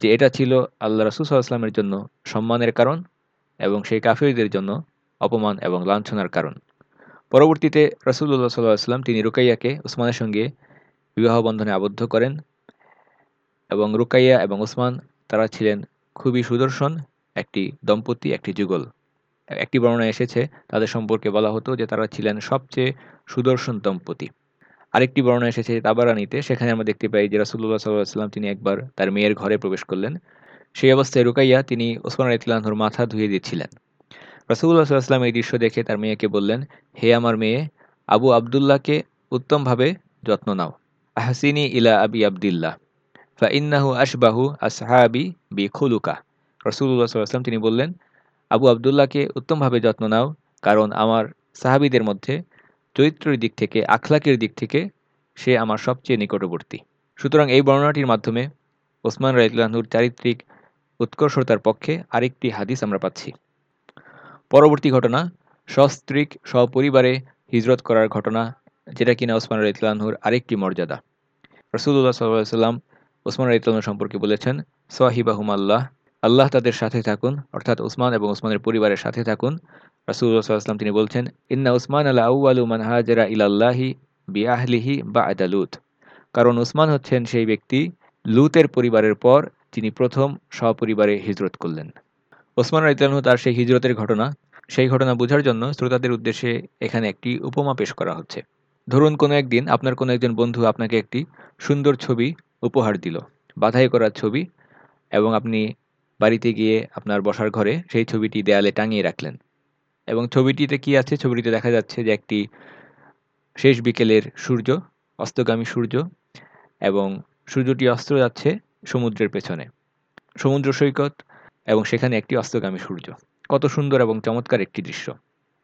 যে এটা ছিল আল্লাহ রাসুল সাল্লাহামের জন্য সম্মানের কারণ এবং সেই কাফিরদের জন্য অপমান এবং লাঞ্ছনার কারণ। পরবর্তীতে রাসুল্লাহ সাল্লাহ সাল্লাম তিনি রুকাইয়াকে উসমানের সঙ্গে বিবাহ বন্ধনে আবদ্ধ করেন এবং রুকাইয়া এবং ওসমান তারা ছিলেন খুবই সুদর্শন, একটি দম্পতি, একটি যুগল। একটি বর্ণনা এসেছে, তাদের সম্পর্কে বলা হতো যে তারা ছিলেন সবচেয়ে সুদর্শন দম্পতি। আরেকটি বর্ণনা এসেছে তাবারানিতে, সেখানে আমরা দেখতে পাই যে রাসুল্লাহ সাল্লাম তিনি একবার তার মেয়ের ঘরে প্রবেশ করলেন। সেই অবস্থায় রুকাইয়া তিনি ওসমান ইতলানহুর মাথা ধুয়ে দিচ্ছিলেন। রাসুল্লাহ সাল্লাম এই দৃশ্য দেখে তার মেয়েকে বললেন, হে আমার মেয়ে, আবু আবদুল্লাহকে উত্তমভাবে যত্ন নাও। আহসিনী ইলা আবি আবদুল্লাহ। ফা ইন্নাহু আশবাহু আসহাবি বি খুলুকা রসুল্লাহ সাল্লাম তিনি বললেন, আবু আবদুল্লাহকে উত্তমভাবে যত্ন নাও, কারণ আমার সাহাবিদের মধ্যে চরিত্রের দিক থেকে, আখলাকের দিক থেকে সে আমার সবচেয়ে নিকটবর্তী। সুতরাং এই বর্ণনাটির মাধ্যমে ওসমান রাইতুল্লাহুর চারিত্রিক উৎকর্ষতার পক্ষে আরেকটি হাদিস আমরা পাচ্ছি। পরবর্তী ঘটনা, সস্ত্রিক সপরিবারে হিজরত করার ঘটনা, যেটা কিনা ওসমান রাইতলানহুর আরেকটি মর্যাদা। রসুল্লাহ সাল্লাহ সাল্লাম ওসমান রাইতলানহু সম্পর্কে বলেছেন সোয়াহিবাহুম আল্লাহ আল্লাহ তাদের সাথে থাকুন, অর্থাৎ ওসমান এবং ওসমানের পরিবারের সাথে থাকুন। রাসুল্লাহ সাল্লাম তিনি বলছেন, ইন্না উসমান আল্লাহ আউআলু মান ইলাল্লাহি বিআহলিহি বা আদালুত কারণ উসমান হচ্ছেন সেই ব্যক্তি লুতের পরিবারের পর তিনি প্রথম সপরিবারে হিজরত করলেন। ওসমান রাইতালহু তার সেই হিজরতের ঘটনা, সেই ঘটনা বোঝার জন্য শ্রোতাদের উদ্দেশ্যে এখানে একটি উপমা পেশ করা হচ্ছে। ধরুন কোনো একদিন আপনার কোনো একজন বন্ধু আপনাকে একটি সুন্দর ছবি উপহার দিল। বাধাই করার ছবি এবং আপনি বাড়িতে গিয়ে আপনার বসার ঘরে সেই ছবিটি দেয়ালে টাঙিয়ে রাখলেন। এবং ছবিটিতে কি আছে? ছবিটিতে দেখা যাচ্ছে যে একটি শেষ বিকেলের সূর্য, অস্তগামী সূর্য এবং সূর্যটি অস্ত যাচ্ছে সমুদ্রের পেছনে। সমুদ্র সৈকত এবং সেখানে একটি অস্তগামী সূর্য। কত সুন্দর এবং চমৎকার একটি দৃশ্য।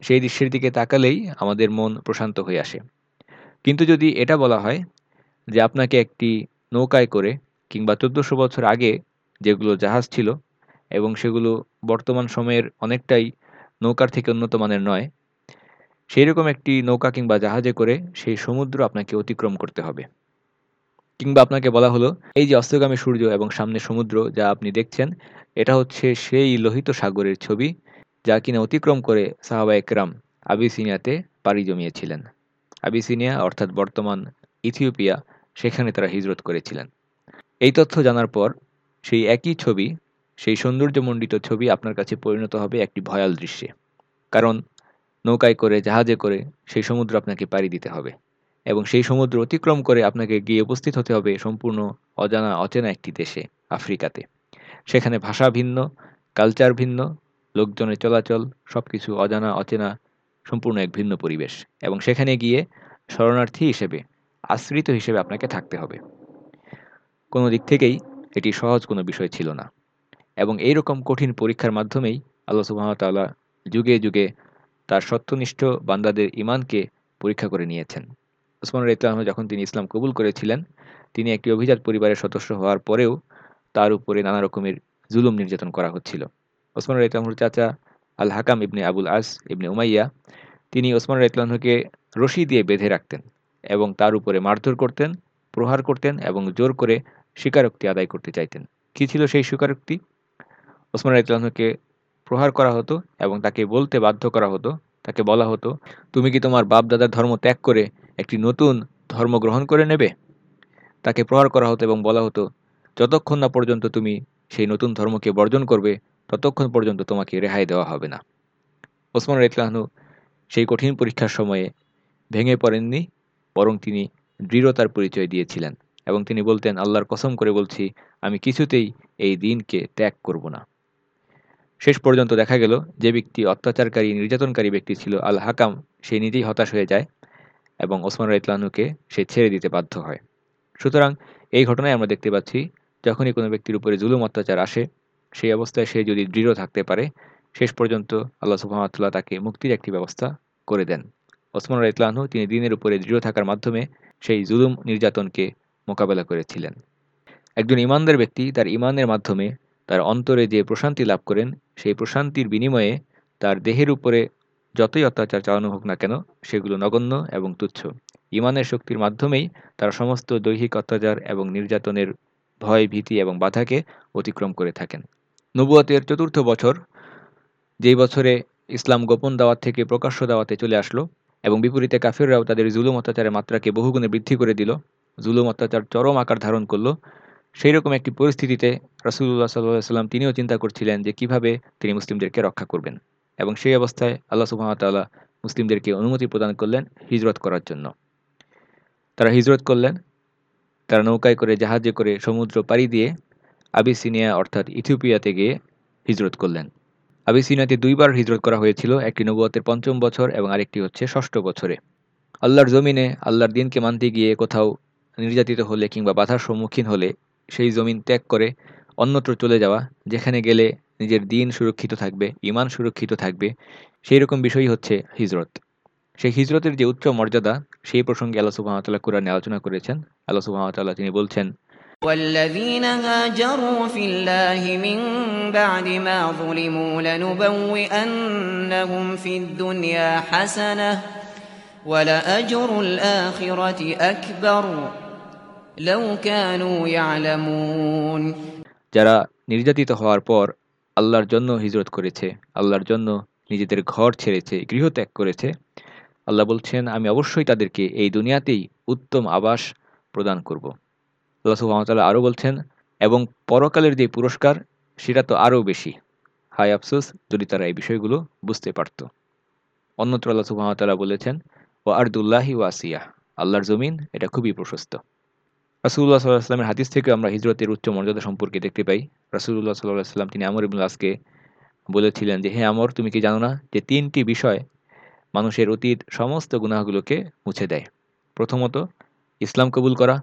সেই দৃশ্যের দিকে তাকালেই আমাদের মন প্রশান্ত হয়ে আসে। কিন্তু যদি এটা বলা হয় যে আপনাকে একটি নৌকায় করে কিংবা চোদ্দোশো বছর আগে যেগুলো জাহাজ ছিল এবং সেগুলো বর্তমান সময়ের অনেকটাই নৌকার থেকে উন্নত মানের নয় সেই রকম একটি নৌকা কিংবা জাহাজে করে সেই সমুদ্র আপনাকে অতিক্রম করতে হবে। কিংবা আপনাকে বলা হলো, এই যে অস্তগামী সূর্য এবং সামনে সমুদ্র যা আপনি দেখছেন, এটা হচ্ছে সেই লোহিত সাগরের ছবি যা কিনা অতিক্রম করে সাহাবা একরাম আবিসিনিয়াতে পাড়ি জমিয়েছিলেন। আবিসিনিয়া অর্থাৎ বর্তমান ইথিওপিয়া সেখানে তারা হিজরত করেছিলেন। এই তথ্য জানার পর সেই একই ছবি, সেই সৌন্দর্যমণ্ডিত ছবি আপনার কাছে পরিণত হবে একটি ভয়াল দৃশ্যে। কারণ নৌকায় করে, জাহাজে করে সেই সমুদ্র আপনাকে পাড়ি দিতে হবে এবং সেই সমুদ্র অতিক্রম করে আপনাকে গিয়ে উপস্থিত হতে হবে সম্পূর্ণ অজানা, অচেনা একটি দেশে, আফ্রিকাতে। সেখানে ভাষা ভিন্ন কালচার ভিন্ন, লোকজনের চলাচল সব কিছু অজানা, অচেনা, সম্পূর্ণ এক ভিন্ন পরিবেশ। এবং সেখানে গিয়ে শরণার্থী হিসেবে আশ্রিত হিসেবে আপনাকে থাকতে হবে। কোনো দিক থেকেই এটি সহজ কোনো বিষয় ছিল না এবং এই রকম কঠিন পরীক্ষার মাধ্যমেই আল্লাহ সুবাহতাল্লাহ যুগে যুগে তার সত্যনিষ্ঠ বান্দাদের ইমানকে পরীক্ষা করে নিয়েছেন। ওসমান ইসলাম যখন তিনি ইসলাম কবুল করেছিলেন, তিনি একটি অভিজাত পরিবারের সদস্য হওয়ার পরেও তার উপরে নানা রকমের জুলুম নির্যাতন করা হচ্ছিল। ওসমান ইসলামহুর চাচা আল হাকাম ইবনে আবুল আস ইবনে উমাইয়া, তিনি ওসমান ইসলামকে রশি দিয়ে বেঁধে রাখতেন। এবং তার উপরে মারধর করতেন, প্রহার করতেন এবং জোর করে স্বীকারোক্তি আদায় করতে চাইতেন। কি ছিল সেই স্বীকারোক্তি? ওসমান ইসলামকে প্রহার করা হতো এবং তাকে বলতে বাধ্য করা হতো। তাকে বলা হতো, তুমি কি তোমার বাপ দাদার ধর্ম ত্যাগ করে একটি নতুন ধর্ম গ্রহণ করে নেবে? তাকে প্রহার করা হতো এবং বলা হতো, যতক্ষণ না পর্যন্ত তুমি সেই নতুন ধর্মকে বর্জন করবে, ততক্ষণ পর্যন্ত তোমাকে রেহাই দেওয়া হবে না। ওসমান ইতলাহনু সেই কঠিন পরীক্ষার সময়ে ভেঙে পড়েননি। বরং তিনি দৃঢ়তার পরিচয় দিয়েছিলেন এবং তিনি বলতেন, আল্লাহর কসম করে বলছি, আমি কিছুতেই এই দিনকে ত্যাগ করব না। শেষ পর্যন্ত দেখা গেল যে ব্যক্তি অত্যাচারকারী, নির্যাতনকারী ব্যক্তি ছিল আল হাকাম সে নিজেই হতাশ হয়ে যায় এবং ওসমান রাইতলানুকে সে ছেড়ে দিতে বাধ্য হয়। সুতরাং এই ঘটনায় আমরা দেখতে পাচ্ছি, যখনই কোনো ব্যক্তির উপরে জুলুম, অত্যাচার আসে, সেই অবস্থায় সে যদি দৃঢ় থাকতে পারে, শেষ পর্যন্ত আল্লাহ সুহামতুল্লাহ তাকে মুক্তির একটি ব্যবস্থা করে দেন। ওসমান রাইতলানহু তিনি দিনের উপরে দৃঢ় থাকার মাধ্যমে সেই জুলুম নির্যাতনকে মোকাবেলা করেছিলেন। একজন ইমানদার ব্যক্তি তার ইমানের মাধ্যমে তার অন্তরে যে প্রশান্তি লাভ করেন, সেই প্রশান্তির বিনিময়ে তার দেহের উপরে যতই অত্যাচার চালানো হোক না কেন, সেগুলো নগণ্য এবং তুচ্ছ। ইমানের শক্তির মাধ্যমেই তারা সমস্ত দৈহিক অত্যাচার এবং নির্যাতনের ভয়, ভীতি এবং বাধাকে অতিক্রম করে থাকেন। নবুয়তের চতুর্থ বছর, যেই বছরে ইসলাম গোপন দাওয়াত থেকে প্রকাশ্য দাওয়াতে চলে আসলো এবং বিপরীতে কাফিররাও তাদের জুলুম অত্যাচারের মাত্রাকে বহুগুণে বৃদ্ধি করে দিল। জুলুম অত্যাচার চরম আকার ধারণ করল। সেই রকম একটি পরিস্থিতিতে রাসুল্লাহ সাল্লাহ সাল্লাম তিনিও চিন্তা করছিলেন যে কীভাবে তিনি মুসলিমদেরকে রক্ষা করবেন এবং সেই অবস্থায় আল্লাহ সুহামতাল্লাহ মুসলিমদেরকে অনুমতি প্রদান করলেন হিজরত করার জন্য। তারা হিজরত করলেন। তারা নৌকায় করে, জাহাজে করে, সমুদ্র পাড়ি দিয়ে আবিসিনিয়া অর্থাৎ ইথিওপিয়াতে গিয়ে হিজরত করলেন। আবিসিনিয়াতে দুইবার হিজরত করা হয়েছিল, একটি নবুয়তের পঞ্চম বছর এবং আরেকটি হচ্ছে ষষ্ঠ বছরে। আল্লাহর জমিনে আল্লাহর দিনকে মানতে গিয়ে কোথাও নির্যাতিত হলে কিংবা বাধার সম্মুখীন হলে সেই জমিন ত্যাগ করে অন্যত্র চলে যাওয়া, যেখানে গেলে নিজের দিন সুরক্ষিত থাকবে ইমান সুরক্ষিত থাকবে, সেই রকম বিষয়ই হচ্ছে হিজরত। সেই হিজরতের যে উচ্চ মর্যাদা, সেই প্রসঙ্গে আল্লাহ সুবাহতাল্লাহ কোরআনে আলোচনা করেছেন। আল্লাহ সুবাহতাল্লাহ তিনি বলছেন والذين هاجروا في الله من بعد ما ظلموا لنبوئنهم في الدنيا حسنه ولأجر الآخرة أكبر لو كانوا يعلمون যারা নির্যাতিত হওয়ার পর আল্লাহর জন্য হিজরত করেছে আল্লাহর জন্য নিজেদের ঘর ছেড়েছে গৃহত্যাগ করেছে আল্লাহ বলছেন আমি অবশ্যই তাদেরকে এই দুনিয়াতেই উত্তম আবাস প্রদান করব আল্লাহ সুহামতাল্লাহ আরও বলছেন, এবং পরকালের যে পুরস্কার, সেটা তো আরও বেশি। হাই আফসোস, যদি তারা এই বিষয়গুলো বুঝতে পারত। অন্যত্র আল্লাহ সুহামতাল্লাহ বলেছেন ও আর্দুল্লাহি ওয়াসিয়া। আল্লাহর জমিন, এটা খুবই প্রশস্ত। রাসুল্লাহ সাল্লাহ আসলামের হাদিস থেকে আমরা হিজরতের উচ্চ মর্যাদা সম্পর্কে দেখতে পাই। রাসুল্লাহ সাল্লাহ সাল্লাম তিনি আমর ইবুল আসকে বলেছিলেন যে, হে আমর, তুমি কি জানো না যে তিনটি বিষয় মানুষের অতীত সমস্ত গুনাহগুলোকে মুছে দেয়? প্রথমত, ইসলাম কবুল করা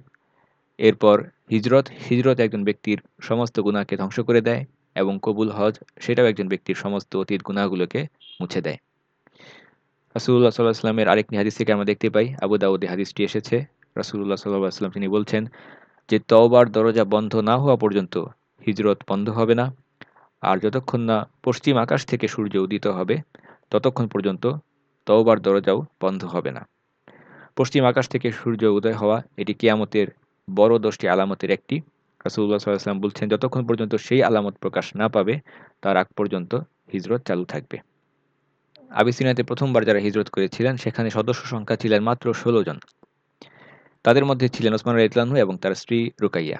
এরপর হিজরত হিজরত একজন ব্যক্তির সমস্ত গুণাকে ধ্বংস করে দেয় এবং কবুল হজ, সেটাও একজন ব্যক্তির সমস্ত অতীত গুনাহগুলোকে মুছে দেয়। রাসুল্লাহ সাল্লাহ আসলামের আরেকটি হাদিস থেকে আমরা দেখতে পাই, আবু দাউদে হাদিসটি এসেছে। রাসুল্লাহ সাল্লাহ আসলাম তিনি বলছেন যে, তওবার দরজা বন্ধ না হওয়া পর্যন্ত হিজরত বন্ধ হবে না। আর যতক্ষণ না পশ্চিম আকাশ থেকে সূর্য উদিত হবে, ততক্ষণ পর্যন্ত তওবার দরজাও বন্ধ হবে না। পশ্চিম আকাশ থেকে সূর্য উদয় হওয়া, এটি কিয়ামতের বড় দশটি আলামতের একটি। রাসুল্লাহ সাল্লাম বলছেন, যতক্ষণ পর্যন্ত সেই আলামত প্রকাশ না পাবে, তার আগ পর্যন্ত হিজরত চালু থাকবে। আবিসিনাতে প্রথমবার যারা হিজরত করেছিলেন, সেখানে সদস্য সংখ্যা ছিলেন মাত্র ষোলো জন। তাদের মধ্যে ছিলেন ওসমান ইতলানহু এবং তার স্ত্রী রুকাইয়া।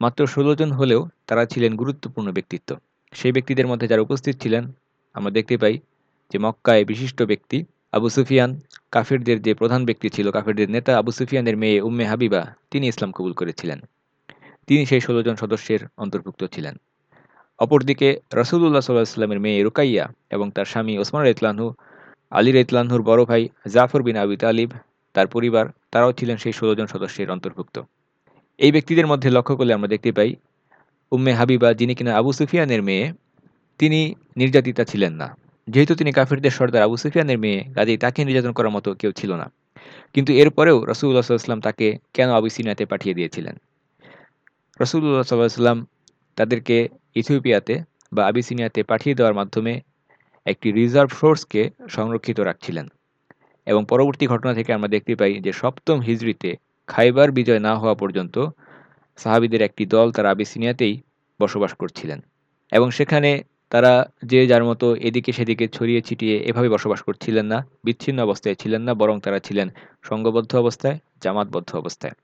মাত্র ষোলো জন হলেও তারা ছিলেন গুরুত্বপূর্ণ ব্যক্তিত্ব। সেই ব্যক্তিদের মধ্যে যারা উপস্থিত ছিলেন, আমরা দেখতে পাই যে মক্কায় বিশিষ্ট ব্যক্তি আবু সুফিয়ান কাফেরদের যে প্রধান ব্যক্তি ছিল, কাফেরদের নেতা আবু সুফিয়ানের মেয়ে উম্মে হাবিবা, তিনি ইসলাম কবুল করেছিলেন। তিনি সেই ষোলো জন সদস্যের অন্তর্ভুক্ত ছিলেন। অপরদিকে রসুল্লাহ সাল্লাহ ইসলামের মেয়ে রুকাইয়া এবং তার স্বামী ওসমান রেতলানহু আলী রেতলানহুর বড় ভাই জাফর বিন আবি তালিব, তার পরিবার, তারাও ছিলেন সেই ষোলো জন সদস্যের অন্তর্ভুক্ত। এই ব্যক্তিদের মধ্যে লক্ষ্য করলে আমরা দেখতে পাই, উম্মে হাবিবা যিনি কিনা আবু সুফিয়ানের মেয়ে, তিনি নির্যাতিতা ছিলেন না। যেহেতু তিনি কাফিরদের সর্দার আবু সুফিয়ানের মেয়ে, কাজেই তাকে নির্যাতন করার মতো কেউ ছিল না। কিন্তু এরপরেও রসুল্লাহ সাল্লাম তাকে কেন আবিসিনাতে পাঠিয়ে দিয়েছিলেন? রসুল্লাহ সাল্লাম তাদেরকে ইথিওপিয়াতে বা আবিসিনিয়াতে পাঠিয়ে দেওয়ার মাধ্যমে একটি রিজার্ভ ফোর্সকে সংরক্ষিত রাখছিলেন। এবং পরবর্তী ঘটনা থেকে আমরা দেখতে পাই যে সপ্তম হিজড়িতে খাইবার বিজয় না হওয়া পর্যন্ত সাহাবিদের একটি দল তারা আবিসিনিয়াতেই বসবাস করছিলেন। এবং সেখানে তারা যে যার মতো এদিকে সেদিকে ছড়িয়ে ছিটিয়ে এভাবে বসবাস করছিলেন না, বিচ্ছিন্ন অবস্থায় ছিলেন না, বরং তারা ছিলেন সংঘবদ্ধ অবস্থায়, জামাতবদ্ধ অবস্থায়।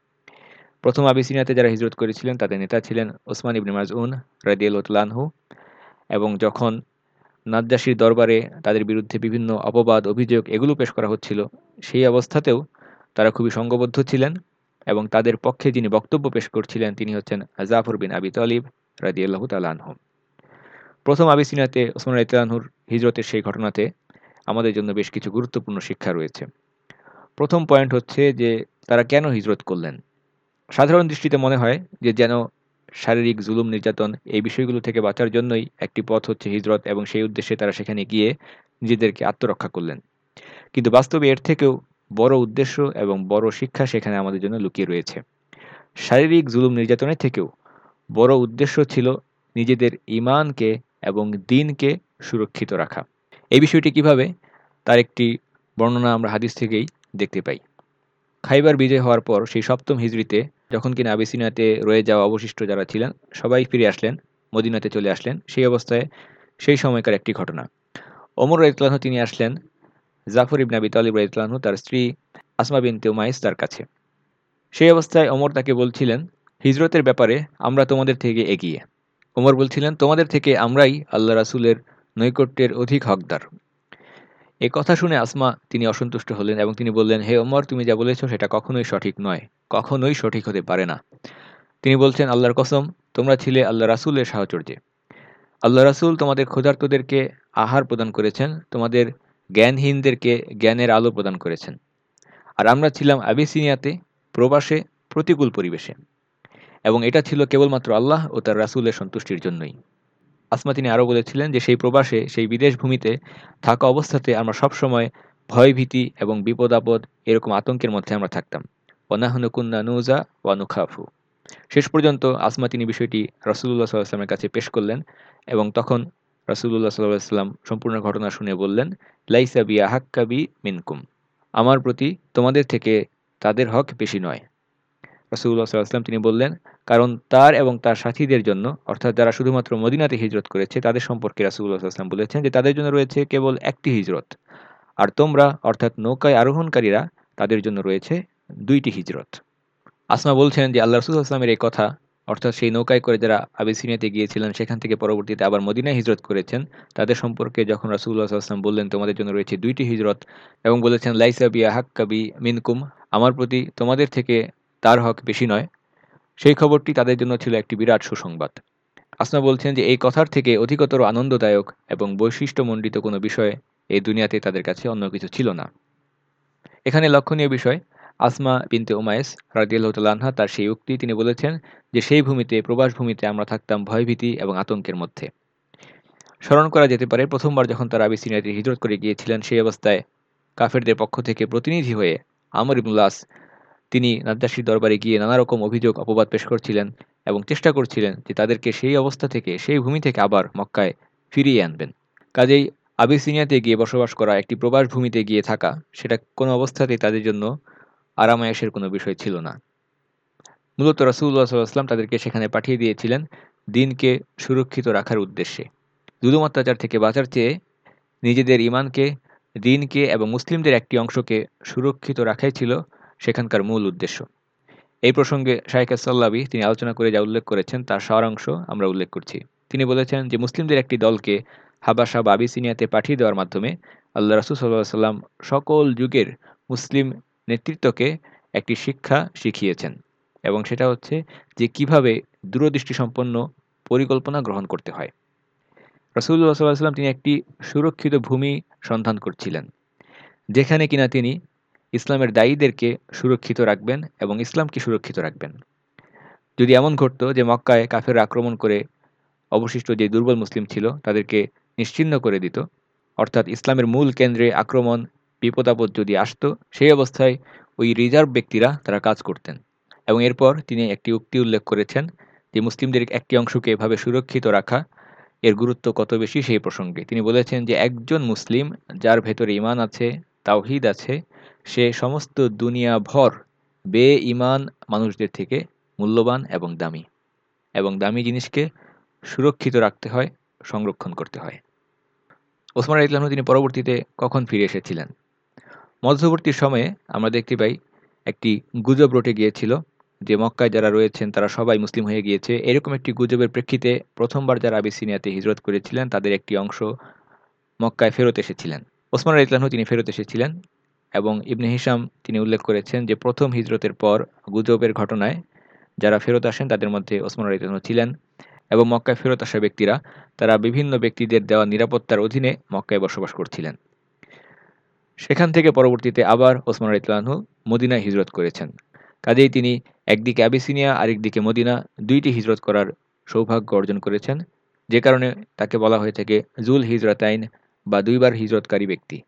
প্রথম আবিসিনিয়াতে যারা হিজরত করেছিলেন, তাদের নেতা ছিলেন ওসমান ইবনে মাজউন রাদিয়ালহু এবং যখন নাজ্জাসির দরবারে তাদের বিরুদ্ধে বিভিন্ন অপবাদ, অভিযোগ এগুলো পেশ করা হচ্ছিল, সেই অবস্থাতেও তারা খুবই সংঘবদ্ধ ছিলেন এবং তাদের পক্ষে যিনি বক্তব্য পেশ করছিলেন, তিনি হচ্ছেন জাফর বিন আবি তালিব রাদিয়াল্লাহু তালানহু প্রথম আবিসিনাতে ওসমান ইতলানহুর হিজরতের সেই ঘটনাতে আমাদের জন্য বেশ কিছু গুরুত্বপূর্ণ শিক্ষা রয়েছে। প্রথম পয়েন্ট হচ্ছে যে তারা কেন হিজরত করলেন? সাধারণ দৃষ্টিতে মনে হয় যে যেন শারীরিক জুলুম নির্যাতন এই বিষয়গুলো থেকে বাঁচার জন্যই একটি পথ হচ্ছে হিজরত এবং সেই উদ্দেশ্যে তারা সেখানে গিয়ে নিজেদেরকে আত্মরক্ষা করলেন। কিন্তু বাস্তবে এর থেকেও বড় উদ্দেশ্য এবং বড় শিক্ষা সেখানে আমাদের জন্য লুকিয়ে রয়েছে। শারীরিক জুলুম নির্যাতনের থেকেও বড় উদ্দেশ্য ছিল নিজেদের ইমানকে এবং দিনকে সুরক্ষিত রাখা। এই বিষয়টি কীভাবে? তার একটি বর্ণনা আমরা হাদিস থেকেই দেখতে পাই। খাইবার বিজয় হওয়ার পর সেই সপ্তম হিজড়িতে যখন কিনা আবিসিনাতে রয়ে যাওয়া অবশিষ্ট যারা ছিলেন, সবাই ফিরে আসলেন, মদিনাতে চলে আসলেন। সেই অবস্থায় সেই সময়কার একটি ঘটনা। ওমর রাইতলানহ তিনি আসলেন, জাফর ইবন আবি তালিব রাইতলানহু তার স্ত্রী আসমা বিন তেউমাইস তার কাছে। সেই অবস্থায় ওমর তাকে বলছিলেন, হিজরতের ব্যাপারে আমরা তোমাদের থেকে এগিয়ে। ওমর বলছিলেন, তোমাদের থেকে আমরাই আল্লাহ রাসুলের নৈকট্যের অধিক হকদার। এ কথা শুনে আসমা, তিনি অসন্তুষ্ট হলেন এবং তিনি বললেন, হে ওমর, তুমি যা বলেছ সেটা কখনোই সঠিক নয়, কখনোই সঠিক হতে পারে না। তিনি বলছেন, আল্লাহর কসম, তোমরা ছিলে আল্লাহ রাসুলের সাহচর্যে। আল্লাহ রাসুল তোমাদের ক্ষুধার্তদেরকে আহার প্রদান করেছেন, তোমাদের জ্ঞানহীনদেরকে জ্ঞানের আলো প্রদান করেছেন। আর আমরা ছিলাম আবিসিনিয়াতে প্রবাসে, প্রতিকূল পরিবেশে। এবং এটা ছিল কেবলমাত্র আল্লাহ ও তার রাসুলের সন্তুষ্টির জন্যই। আসমা তিনি আরও বলেছিলেন যে, সেই প্রবাসে, সেই বিদেশ ভূমিতে থাকা অবস্থাতে আমরা সবসময় ভয়ভীতি এবং বিপদ আপদ এরকম আতঙ্কের মধ্যে আমরা থাকতাম। ওনাহনুকুন্না নুজা ওয়ানুখাফু শেষ পর্যন্ত আসমা তিনি বিষয়টি রসুল্লাহ সাল্লাহামের কাছে পেশ করলেন এবং তখন রসুল্লাহ সাল্লাহাম সম্পূর্ণ ঘটনা শুনে বললেন, লাইসা বি আহাক্কাবি মিনকুম। আমার প্রতি তোমাদের থেকে তাদের হক বেশি নয়। রসুল্লাহ সাল্লাম তিনি বললেন, কারণ তার এবং তার সাথীদের জন্য, অর্থাৎ যারা শুধুমাত্র মদিনাতে হিজরত করেছে, তাদের সম্পর্কে রাসুল্লাহ সাল্লাম বলেছেন যে তাদের জন্য রয়েছে কেবল একটি হিজরত। আর তোমরা, অর্থাৎ নৌকায় আরোহণকারীরা, তাদের জন্য রয়েছে দুইটি হিজরত। আসমা বলছেন যে আল্লাহ রসুল আসলামের এই কথা, অর্থাৎ সেই নৌকায় করে যারা আবিসিনিয়াতে গিয়েছিলেন, সেখান থেকে পরবর্তীতে আবার মদিনায় হিজরত করেছেন, তাদের সম্পর্কে যখন রাসুল্লাহ আসলাম বললেন, তোমাদের জন্য রয়েছে দুইটি হিজরত, এবং বলেছেন লাইসাবিয়া হাক্কাবি মিনকুম, আমার প্রতি তোমাদের থেকে তার হক বেশি নয়। সেই খবরটি তাদের জন্য ছিল একটি বিরাট সুসংবাদ। আসমা বলছেন যে, এই কথার থেকে অধিকতর আনন্দদায়ক এবং বৈশিষ্ট্যমণ্ডিত কোনো বিষয় এই দুনিয়াতে তাদের কাছে অন্য কিছু ছিল না। এখানে লক্ষণীয় বিষয়, আসমা বিনতে ওমায়েস রাজিয়াল্লাহতাল্লাহা তার সেই উক্তি তিনি বলেছেন যে, সেই ভূমিতে প্রবাস ভূমিতে আমরা থাকতাম ভয়ভীতি এবং আতঙ্কের মধ্যে। স্মরণ করা যেতে পারে, প্রথমবার যখন তারা আবিসিনিয়াতে হিজরত করে গিয়েছিলেন, সেই অবস্থায় কাফেরদের পক্ষ থেকে প্রতিনিধি হয়ে আমর ইবুল্লাস তিনি নাদ্দাসীর দরবারে গিয়ে নানা রকম অভিযোগ, অপবাদ পেশ করছিলেন এবং চেষ্টা করছিলেন যে তাদেরকে সেই অবস্থা থেকে, সেই ভূমি থেকে আবার মক্কায় ফিরিয়ে আনবেন। কাজেই আবিসিনিয়াতে গিয়ে বসবাস করা একটি প্রবাস ভূমিতে গিয়ে থাকা, সেটা কোনো অবস্থাতেই তাদের জন্য আরামায়াসের কোনো বিষয় ছিল না। মূলত রাসুল্লাহ সাল্লাম তাদেরকে সেখানে পাঠিয়ে দিয়েছিলেন দিনকে সুরক্ষিত রাখার উদ্দেশ্যে। জুলুম থেকে বাঁচার চেয়ে নিজেদের ইমানকে দিনকে এবং মুসলিমদের একটি অংশকে সুরক্ষিত রাখাই ছিল সেখানকার মূল উদ্দেশ্য। এই প্রসঙ্গে শাহেখ সাল্লাবি তিনি আলোচনা করে যা উল্লেখ করেছেন তার সারাংশ আমরা উল্লেখ করছি। তিনি বলেছেন যে, মুসলিমদের একটি দলকে হাবাসা বা আবিসিনিয়াতে পাঠিয়ে দেওয়ার মাধ্যমে আল্লাহ রাসুল সাল্লাহ সাল্লাম সকল যুগের মুসলিম নেতৃত্বকে একটি শিক্ষা শিখিয়েছেন এবং সেটা হচ্ছে যে, কীভাবে দূরদৃষ্টিসম্পন্ন পরিকল্পনা গ্রহণ করতে হয়। রসুল্লাহ সাল্লাহ সাল্লাম তিনি একটি সুরক্ষিত ভূমি সন্ধান করছিলেন, যেখানে কিনা তিনি ইসলামের দায়ীদেরকে সুরক্ষিত রাখবেন এবং ইসলামকে সুরক্ষিত রাখবেন। যদি এমন ঘটত যে মক্কায় কাফের আক্রমণ করে অবশিষ্ট যে দুর্বল মুসলিম ছিল তাদেরকে নিশ্চিন্ন করে দিত, অর্থাৎ ইসলামের মূল কেন্দ্রে আক্রমণ, বিপদাপদ যদি আসত, সেই অবস্থায় ওই রিজার্ভ ব্যক্তিরা তারা কাজ করতেন এবং এরপর তিনি একটি উক্তি উল্লেখ করেছেন যে মুসলিমদের একটি অংশকে এভাবে সুরক্ষিত রাখা এর গুরুত্ব কত বেশি সেই প্রসঙ্গে। তিনি বলেছেন যে একজন মুসলিম যার ভেতরে ইমান আছে, তাওহিদ আছে সে সমস্ত দুনিয়া ভর বে ইমান মানুষদের থেকে মূল্যবান এবং দামি। এবং দামি জিনিসকে সুরক্ষিত রাখতে হয়, সংরক্ষণ করতে হয়। ওসমান ইসলাম তিনি পরবর্তীতে কখন ফিরে এসেছিলেন? মধ্যবর্তী সময়ে আমরা দেখতে পাই একটি গুজব রটে গিয়েছিল যে মক্কায় যারা রয়েছেন তারা সবাই মুসলিম হয়ে গিয়েছে। এরকম একটি গুজবের প্রেক্ষিতে প্রথমবার যারা আবিসিনিয়াতে হিজরত করেছিলেন তাদের একটি অংশ মক্কায় ফেরত এসেছিলেন। ওসমান ইতলানহু তিনি ফেরত এসেছিলেন। এবং ইবনে হিসাম তিনি উল্লেখ করেছেন যে প্রথম হিজরতের পর গুজবের ঘটনায় যারা ফেরত আসেন তাদের মধ্যে ওসমান ইতলানহু ছিলেন এবং মক্কায় ফেরত আসা ব্যক্তিরা, তারা বিভিন্ন ব্যক্তিদের দেওয়া নিরাপত্তার অধীনে মক্কায় বসবাস করছিলেন। সেখান থেকে পরবর্তীতে আবার ওসমান আলী ইতলানহু মদিনায় হিজরত করেছেন। কাজেই তিনি একদিকে অ্যাবিসিনিয়া, আরেকদিকে মদিনা, দুইটি হিজরত করার সৌভাগ্য অর্জন করেছেন। যে কারণে তাকে বলা হয়ে থাকে জুল হিজরতাইন বা দুইবার হিজরতকারী ব্যক্তি।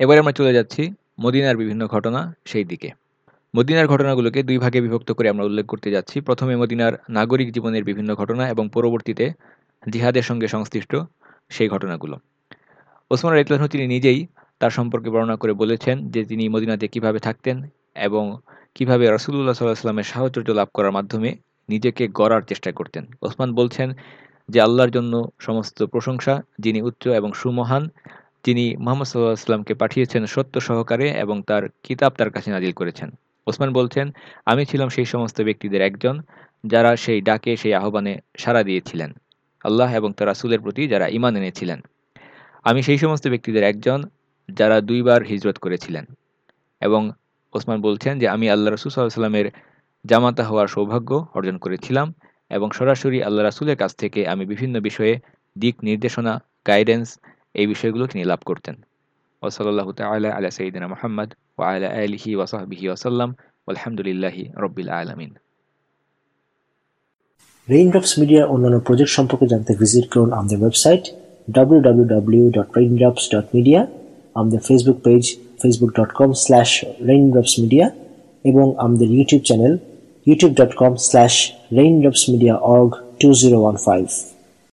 এবারে আমরা চলে যাচ্ছি মদিনার বিভিন্ন ঘটনা সেই দিকে। মদিনার ঘটনাগুলোকে দুই ভাগে বিভক্ত করে আমরা উল্লেখ করতে যাচ্ছি। প্রথমে মদিনার নাগরিক জীবনের বিভিন্ন ঘটনা এবং পরবর্তীতে জিহাদের সঙ্গে সংশ্লিষ্ট সেই ঘটনাগুলো। ওসমান রাইতলানহু তিনি নিজেই তার সম্পর্কে বর্ণনা করে বলেছেন যে তিনি মদিনাতে কীভাবে থাকতেন এবং কীভাবে রসুল্লাহ সাল্লাহামের সাহচর্য লাভ করার মাধ্যমে নিজেকে গড়ার চেষ্টা করতেন। ওসমান বলছেন যে আল্লাহর জন্য সমস্ত প্রশংসা, যিনি উচ্চ এবং সুমহান যিনি মোহাম্মদ সাল্লাহ আসলামকে পাঠিয়েছেন সত্য সহকারে এবং তার কিতাব তার কাছে নাজিল করেছেন। ওসমান বলছেন, আমি ছিলাম সেই সমস্ত ব্যক্তিদের একজন যারা সেই ডাকে, সেই আহ্বানে সাড়া দিয়েছিলেন। আল্লাহ এবং তার রাসুলের প্রতি যারা ইমান এনেছিলেন। আমি সেই সমস্ত ব্যক্তিদের একজন যারা দুইবার হিজরত করেছিলেন। এবং ওসমান বলছেন যে, আমি আল্লাহ রসুল সাল্লামের জামাতা হওয়ার সৌভাগ্য অর্জন করেছিলাম এবং সরাসরি আল্লাহ রাসুলের কাছ থেকে আমি বিভিন্ন বিষয়ে দিক নির্দেশনা গাইডেন্স এই বিষয়গুলো তিনি লাভ করতেন। ওসলাল্লাহ তাল্লাহ আলা সঈদিনা মোহাম্মদ ও আলা আলহি ওসাহবিহি ওসাল্লাম আলহামদুলিল্লাহি রব্বিল আলমিন। রেইনড্রপস মিডিয়ার অন্যান্য প্রজেক্ট সম্পর্কে জানতে ভিজিট করুন আমাদের ওয়েবসাইট www.raindrops.media আমাদের Facebook page facebook.com slash raindropsmedia এবং আমাদের YouTube channel youtube.com slash raindropsmediaorg 2015